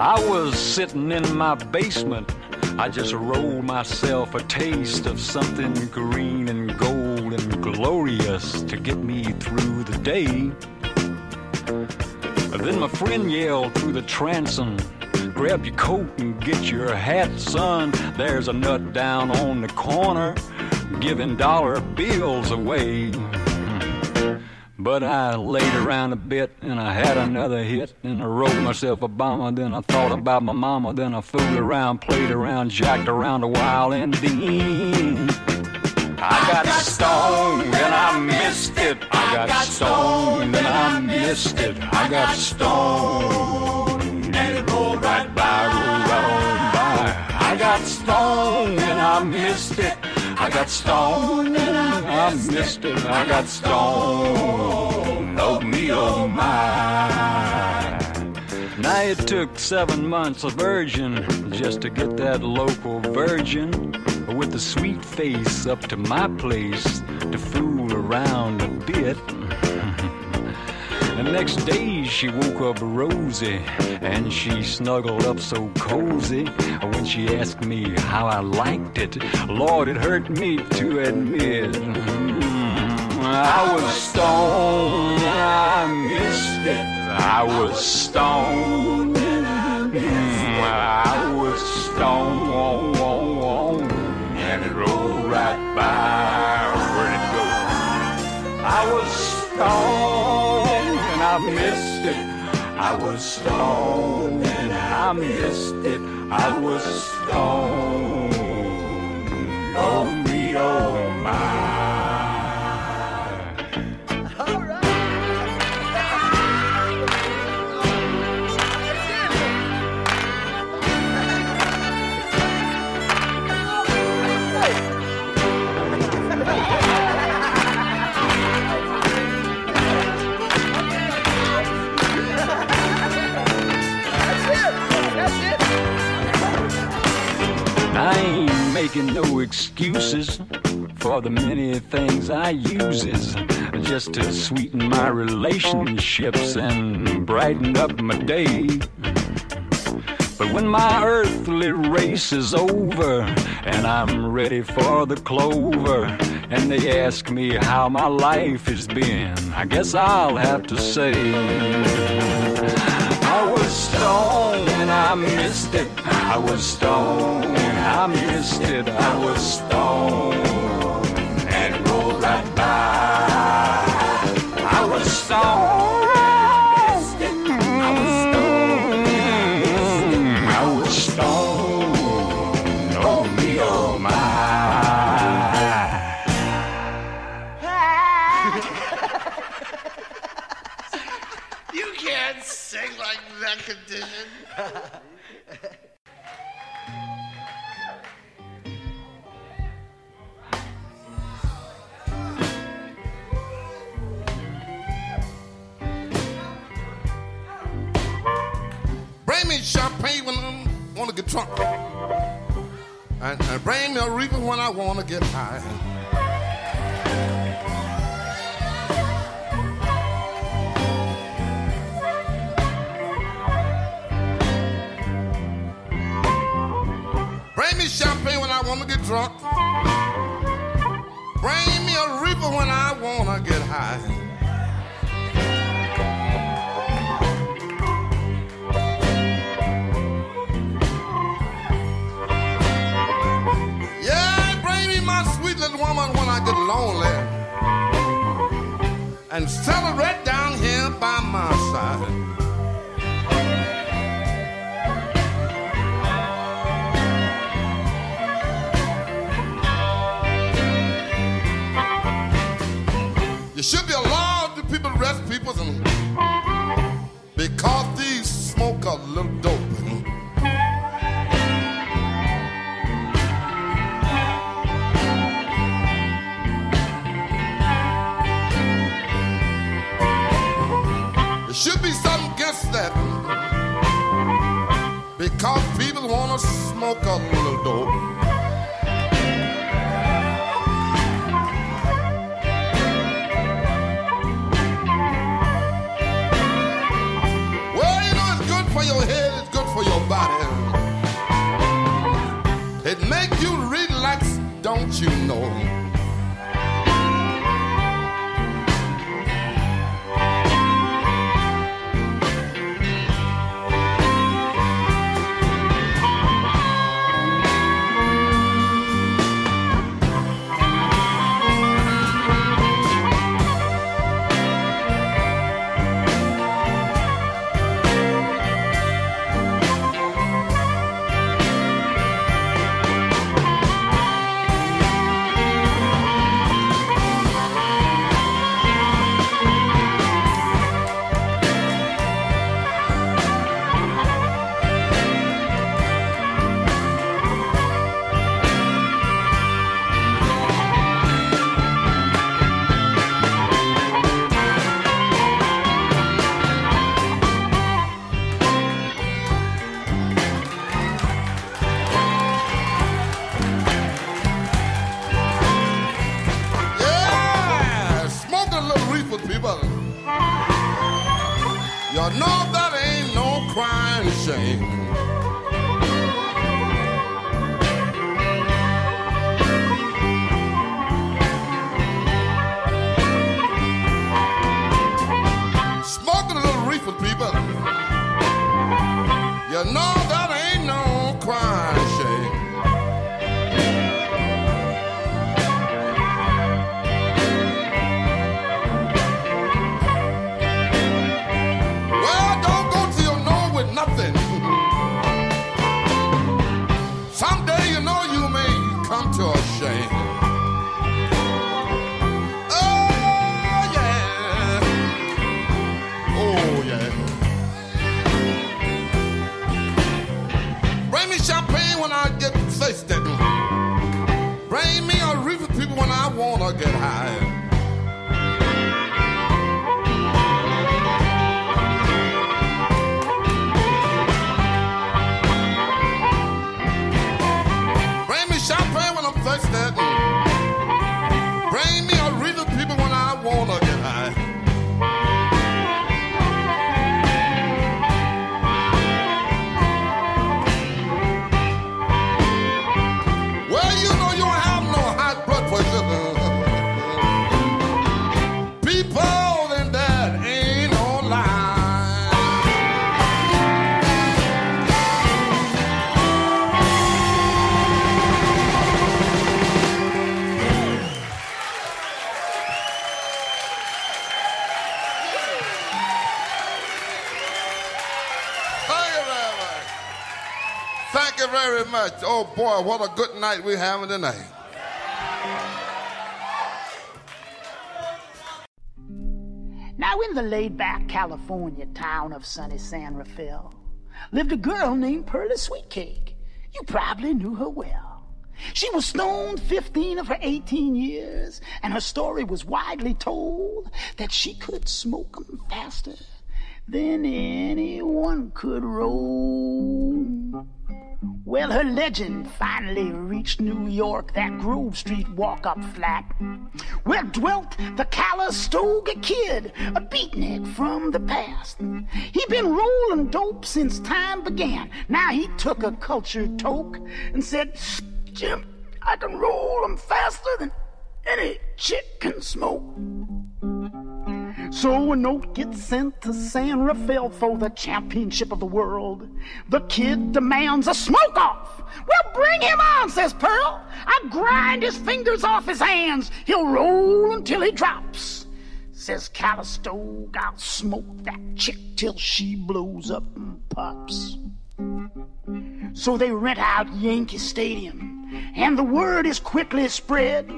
I was sitting in my basement. I just rolled myself a taste of something green and gold and glorious to get me through the day. Then my friend yelled through the transom, Grab your coat and get your hat, son. There's a nut down on the corner giving dollar bills away. But I laid around a bit and I had another hit and I wrote myself a bomber. Then I thought about my mama. Then I fooled around, played around, jacked around a while, and then I got stoned and I missed it. I got stoned and I missed it. I got stoned and it rolled right by, rolled right on by. I got stoned and I missed it. I got stoned I missed it. I got stoned. Oh me, oh my. Now it took seven months of virgin just to get that local virgin with a sweet face up to my place to fool around a bit. The next day she woke up rosy and she snuggled up so cozy when she asked me how I liked it. Lord, it hurt me to admit. Mm, I was stoned, I missed it. I was stoned, Mm, I was stoned, and it rolled right by. Where'd it go? I was stoned I missed it. I was stoned and I missed it. I was stoned. Oh me, oh my. Making no excuses for the many things I uses. just to sweeten my relationships and brighten up my day. But when my earthly race is over and I'm ready for the clover, and they ask me how my life has been, I guess I'll have to say. I was stoned and I missed it. I was stoned I missed it. I was stoned and rolled right by. I was stoned. I was stoned. I was stoned. My. You can't sing like that condition. me when I want to get drunk. And, and bring me a reefer when I want to get high. Bring me champagne when I want to get drunk. Bring me a reefer when I want to get high. Lonely. And celebrate down here by my side. You should be allowed to people rest people and To smoke a little dope. Well, you know it's good for your head, it's good for your body. It make you relax, don't you know? Much. Oh boy, what a good night we're having tonight. Now, in the laid back California town of sunny San Rafael lived a girl named Pearly Sweetcake. You probably knew her well. She was stoned 15 of her 18 years, and her story was widely told that she could smoke 'em faster than anyone could roll. Well, her legend finally reached New York, that Grove Street walk up flat, where dwelt the Calistoga Kid, a beatnik from the past. He'd been rolling dope since time began. Now he took a cultured toke and said, Jim, I can roll 'em faster than any chick can smoke. So a note gets sent to San Rafael for the championship of the world. The kid demands a smoke off. Well, bring him on, says Pearl. I'll grind his fingers off his hands. He'll roll until he drops. Says Calistoga, I'll smoke that chick till she blows up and pops. So they rent out Yankee Stadium, and the word is quickly spread.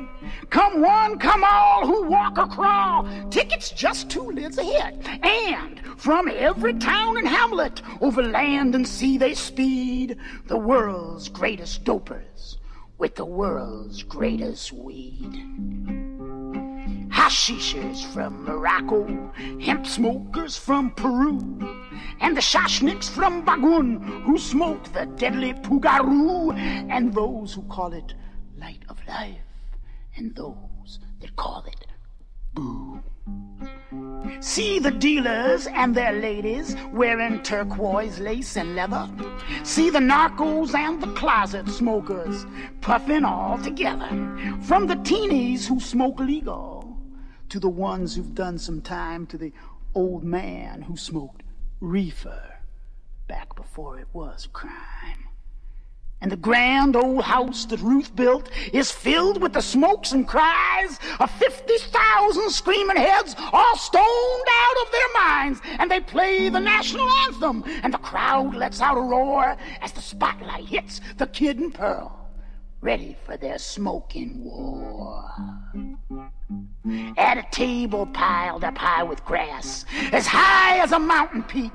Come one, come all who walk or crawl. Tickets just two lids ahead. And from every town and hamlet, over land and sea they speed. The world's greatest dopers with the world's greatest weed. Hashishers from Morocco, hemp smokers from Peru, and the shashniks from Bagun who smoke the deadly pugaru, and those who call it light of life, and those that call it boo. See the dealers and their ladies wearing turquoise lace and leather. See the narcos and the closet smokers puffing all together. From the teenies who smoke legal to the ones who've done some time to the old man who smoked reefer back before it was crime. And the grand old house that Ruth built is filled with the smokes and cries of 50,000 screaming heads all stoned out of their minds. And they play the national anthem, and the crowd lets out a roar as the spotlight hits the kid and Pearl, ready for their smoking war. At a table piled up high with grass, as high as a mountain peak.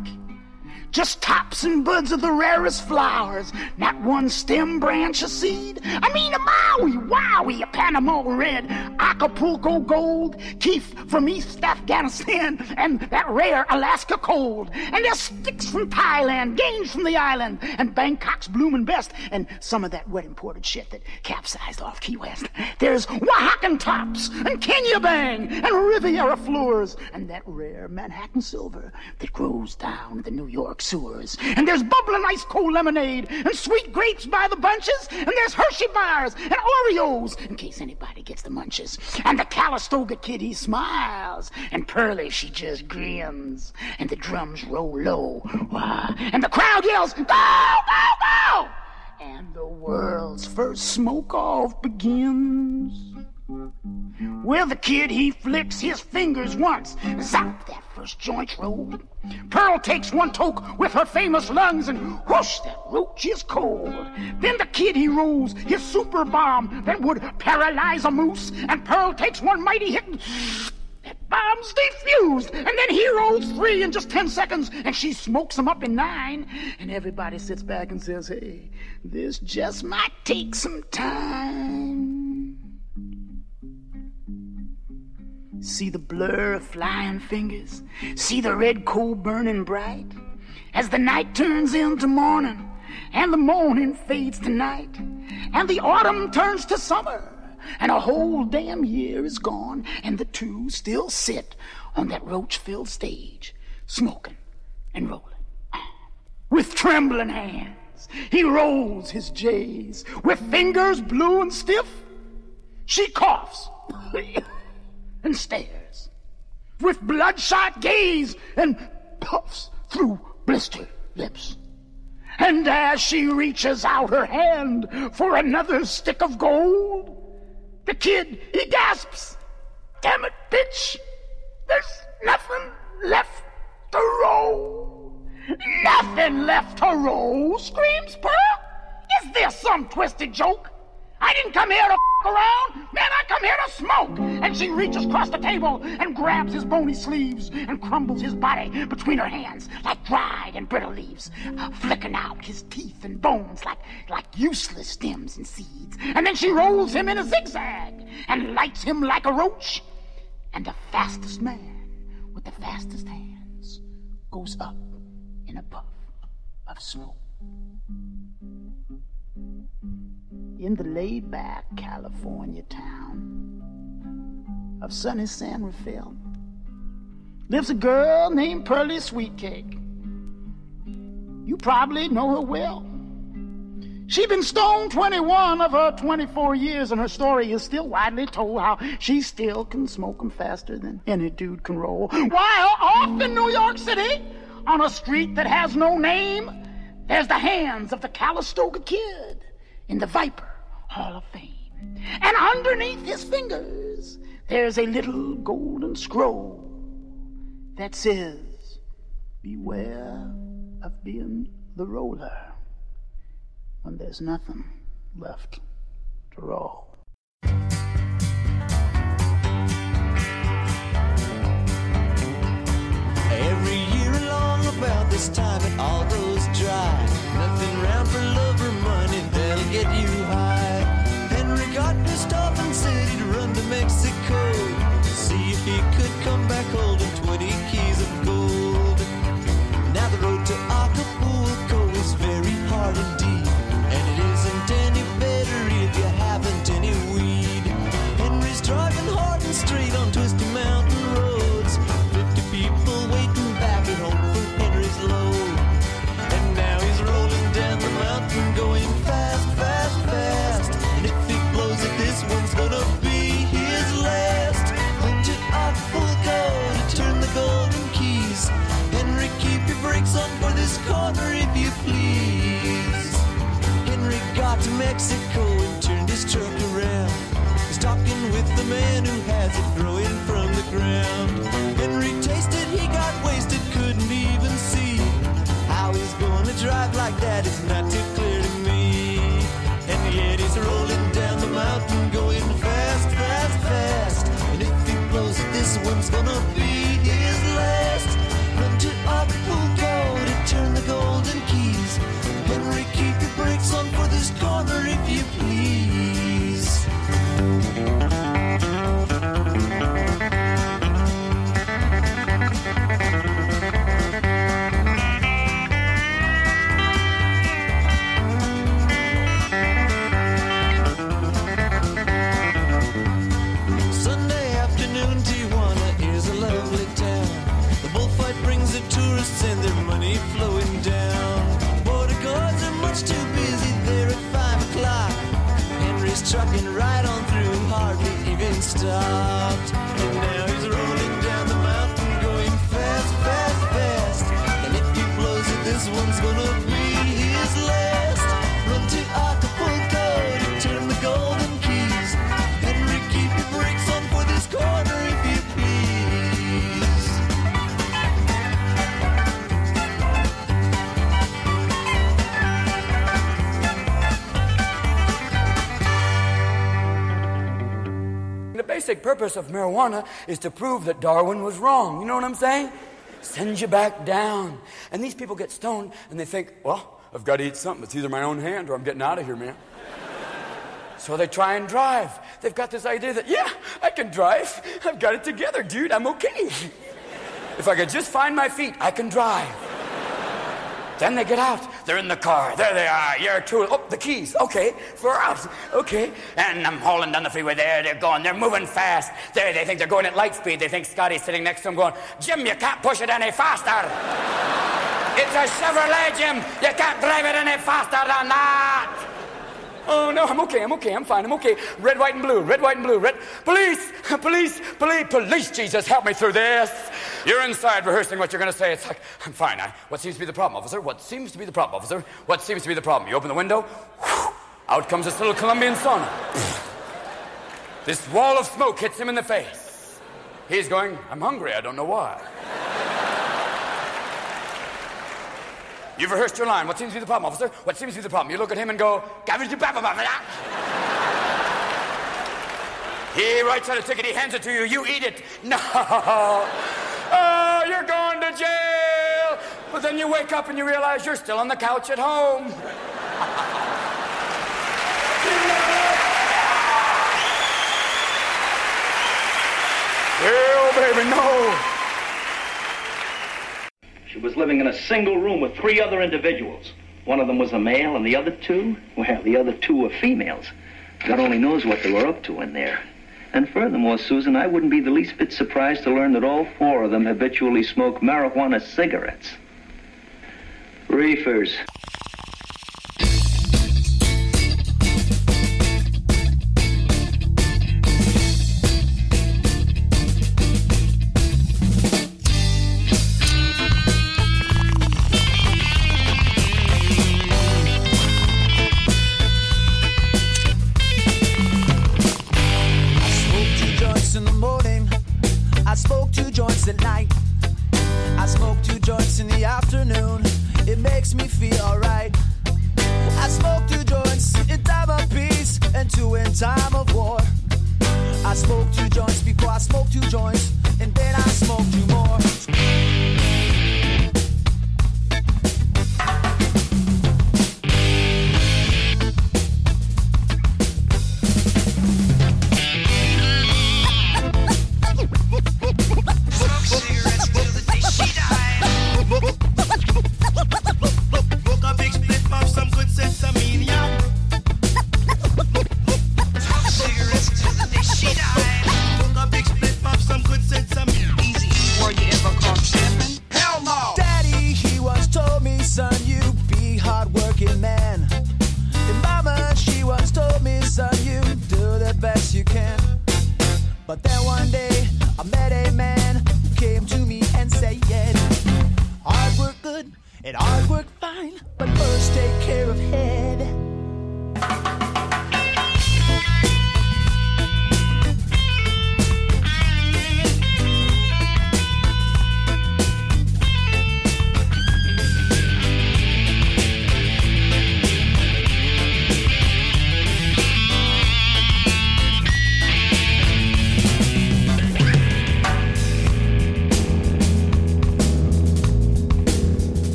Just tops and buds of the rarest flowers, not one stem branch a seed. I mean a Maui, Wowie, a Panama red, Acapulco gold, Keef from East Afghanistan, and that rare Alaska cold. And there's sticks from Thailand, Ganja from the island, and Bangkok's blooming best, and some of that wet imported shit that capsized off Key West. There's Oaxacan tops, and Kenya Bhang, and Riviera floors, and that rare Manhattan silver that grows down in the New York sewers. And there's bubbling ice cold lemonade, and sweet grapes by the bunches, and there's Hershey bars and Oreos, in case anybody gets the munches. And the Calistoga kid, he smiles, and Pearly, she just grins, and the drums roll low, and the crowd yells, Go, go, go! And the world's first smoke off begins. Well, the kid, he flicks his fingers once. Zap, that first joint's rolled. Pearl takes one toke with her famous lungs and whoosh, that roach is cold. Then the kid, he rolls his super bomb that would paralyze a moose. And Pearl takes one mighty hit and that bomb's defused. And then he rolls three in just ten seconds and she smokes them up in nine. And everybody sits back and says, hey, this just might take some time. See the blur of flying fingers. See the red coal burning bright. As the night turns into morning, and the morning fades to night, and the autumn turns to summer, and a whole damn year is gone, and the two still sit on that roach filled stage, smoking and rolling. With trembling hands, he rolls his J's. With fingers blue and stiff, she coughs and stares with bloodshot gaze and puffs through blistered lips. And as she reaches out her hand for another stick of gold, the kid, he gasps, Damn it, bitch! There's nothing left to roll. Nothing left to roll, screams Pearl. Is this some twisted joke? I didn't come here to around. Man, I come here to smoke. And she reaches across the table and grabs his bony sleeves and crumbles his body between her hands like dried and brittle leaves, flicking out his teeth and bones like, like useless stems and seeds. And then she rolls him in a zigzag and lights him like a roach. And the fastest man with the fastest hands goes up in a puff of smoke. In the laid back California town of sunny San Rafael lives a girl named Pearly Sweetcake. You probably know her well. She been stoned 21 of her 24 years, and her story is still widely told how she still can smoke 'em faster than any dude can roll. While off in New York City, on a street that has no name, there's the hands of the Calistoga Kid in the Viper Hall of Fame. And underneath his fingers, there's a little golden scroll that says, Beware of being the roller when there's nothing left to roll. Every year along about this time it all goes dry. Nothing round for love get you high. Henry got pissed off trucking right on through, hardly even stopped. Basic purpose of marijuana is to prove that Darwin was wrong. You know what I'm saying? Sends you back down. And these people get stoned and they think, well, I've got to eat something. It's either my own hand or I'm getting out of here, man. So they try and drive. They've got this idea that, yeah, I can drive. I've got it together, dude. I'm okay. If I could just find my feet, I can drive. Then they get out. They're in the car. There they are. You're two. Oh, the keys. Okay, we're out. Okay. And I'm hauling down the freeway. There they're going. They're moving fast. There they think they're going at light speed. They think Scotty's sitting next to him going, Jim, you can't push it any faster. it's a Chevrolet, Jim. You can't drive it any faster than that. Oh no, I'm okay, I'm okay, I'm fine, I'm okay. Red, white, and blue, red, white, and blue, red. Police, police, police, police, Jesus, help me through this. You're inside rehearsing what you're gonna say. It's like, I'm fine. I, what seems to be the problem, officer? What seems to be the problem, officer? What seems to be the problem? You open the window, whew, out comes this little Colombian sauna. this wall of smoke hits him in the face. He's going, I'm hungry, I don't know why. You've rehearsed your line. What seems to be the problem, officer? What seems to be the problem? You look at him and go, Gavage you He writes out a ticket, he hands it to you, you eat it. No. Oh, you're going to jail. But then you wake up and you realize you're still on the couch at home. Hell, baby, no. She was living in a single room with three other individuals. One of them was a male, and the other two, well, the other two were females. God only knows what they were up to in there. And furthermore, Susan, I wouldn't be the least bit surprised to learn that all four of them habitually smoke marijuana cigarettes. Reefers.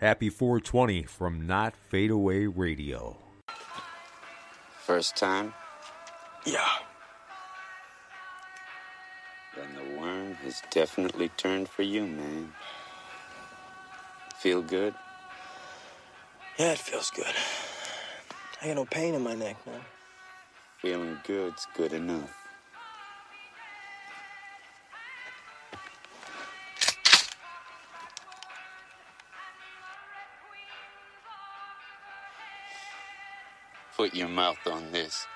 Happy 420 from Not Fade Away Radio. First time? Yeah. Then the worm has definitely turned for you, man. Feel good? Yeah, it feels good. I got no pain in my neck now. Feeling good's good enough. put your mouth on this.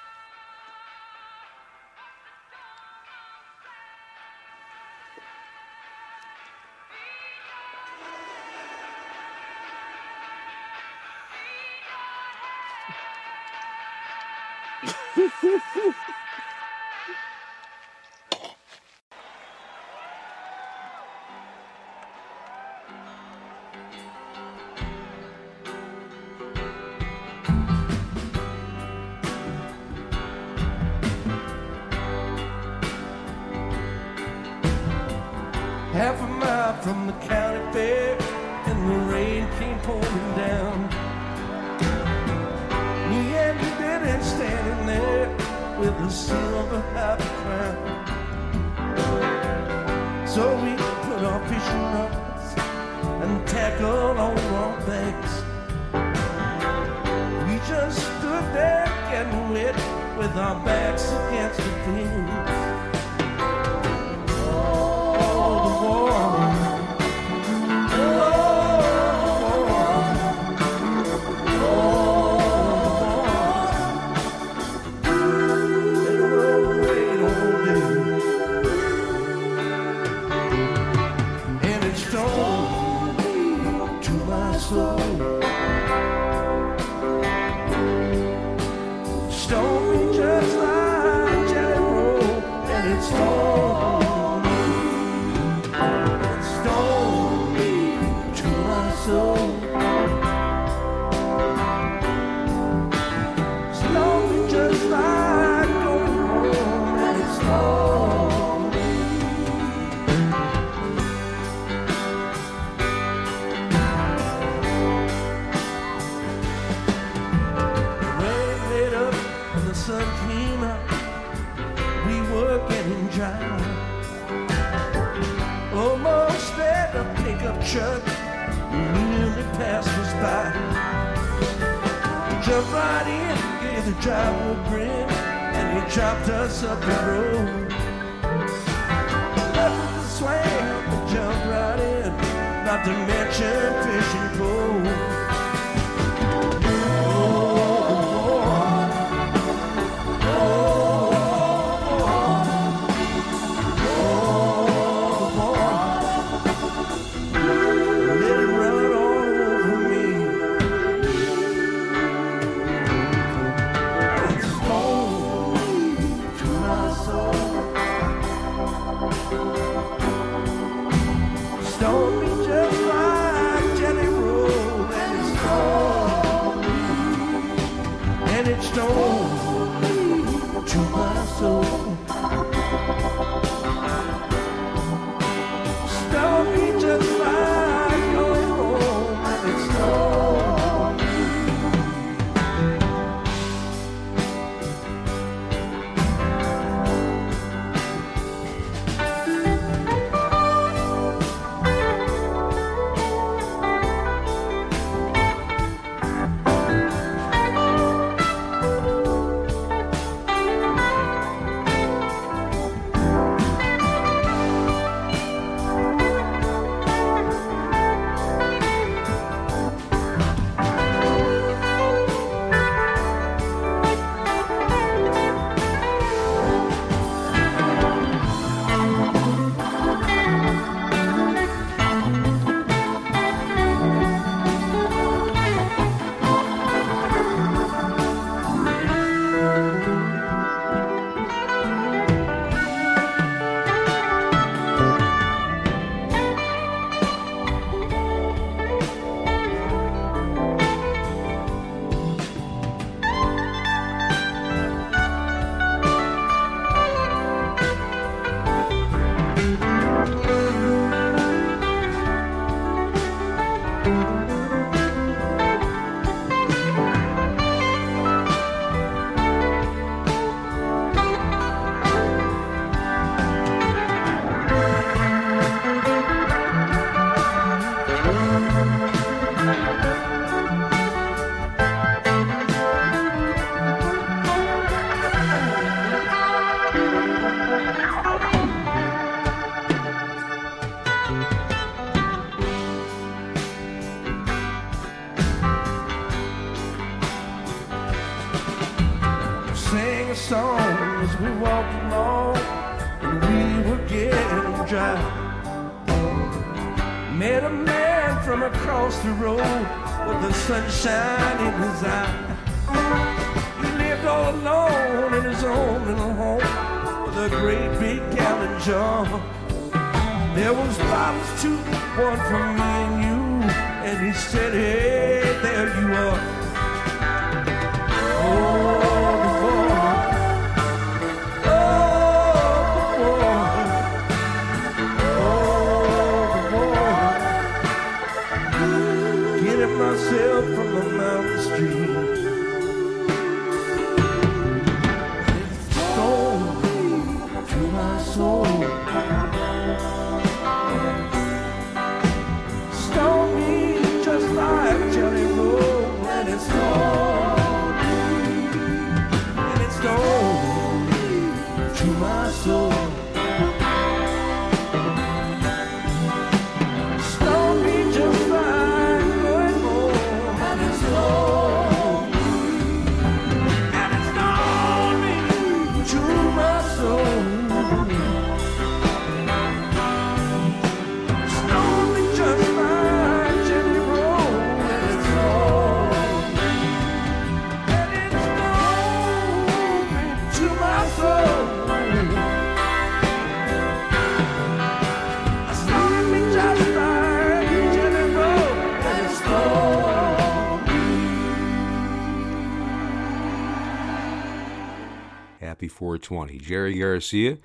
Jerry Garcia,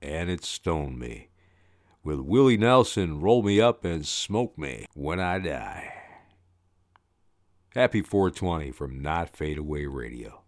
and it stoned me. With Willie Nelson, roll me up and smoke me when I die. Happy 420 from Not Fade Away Radio.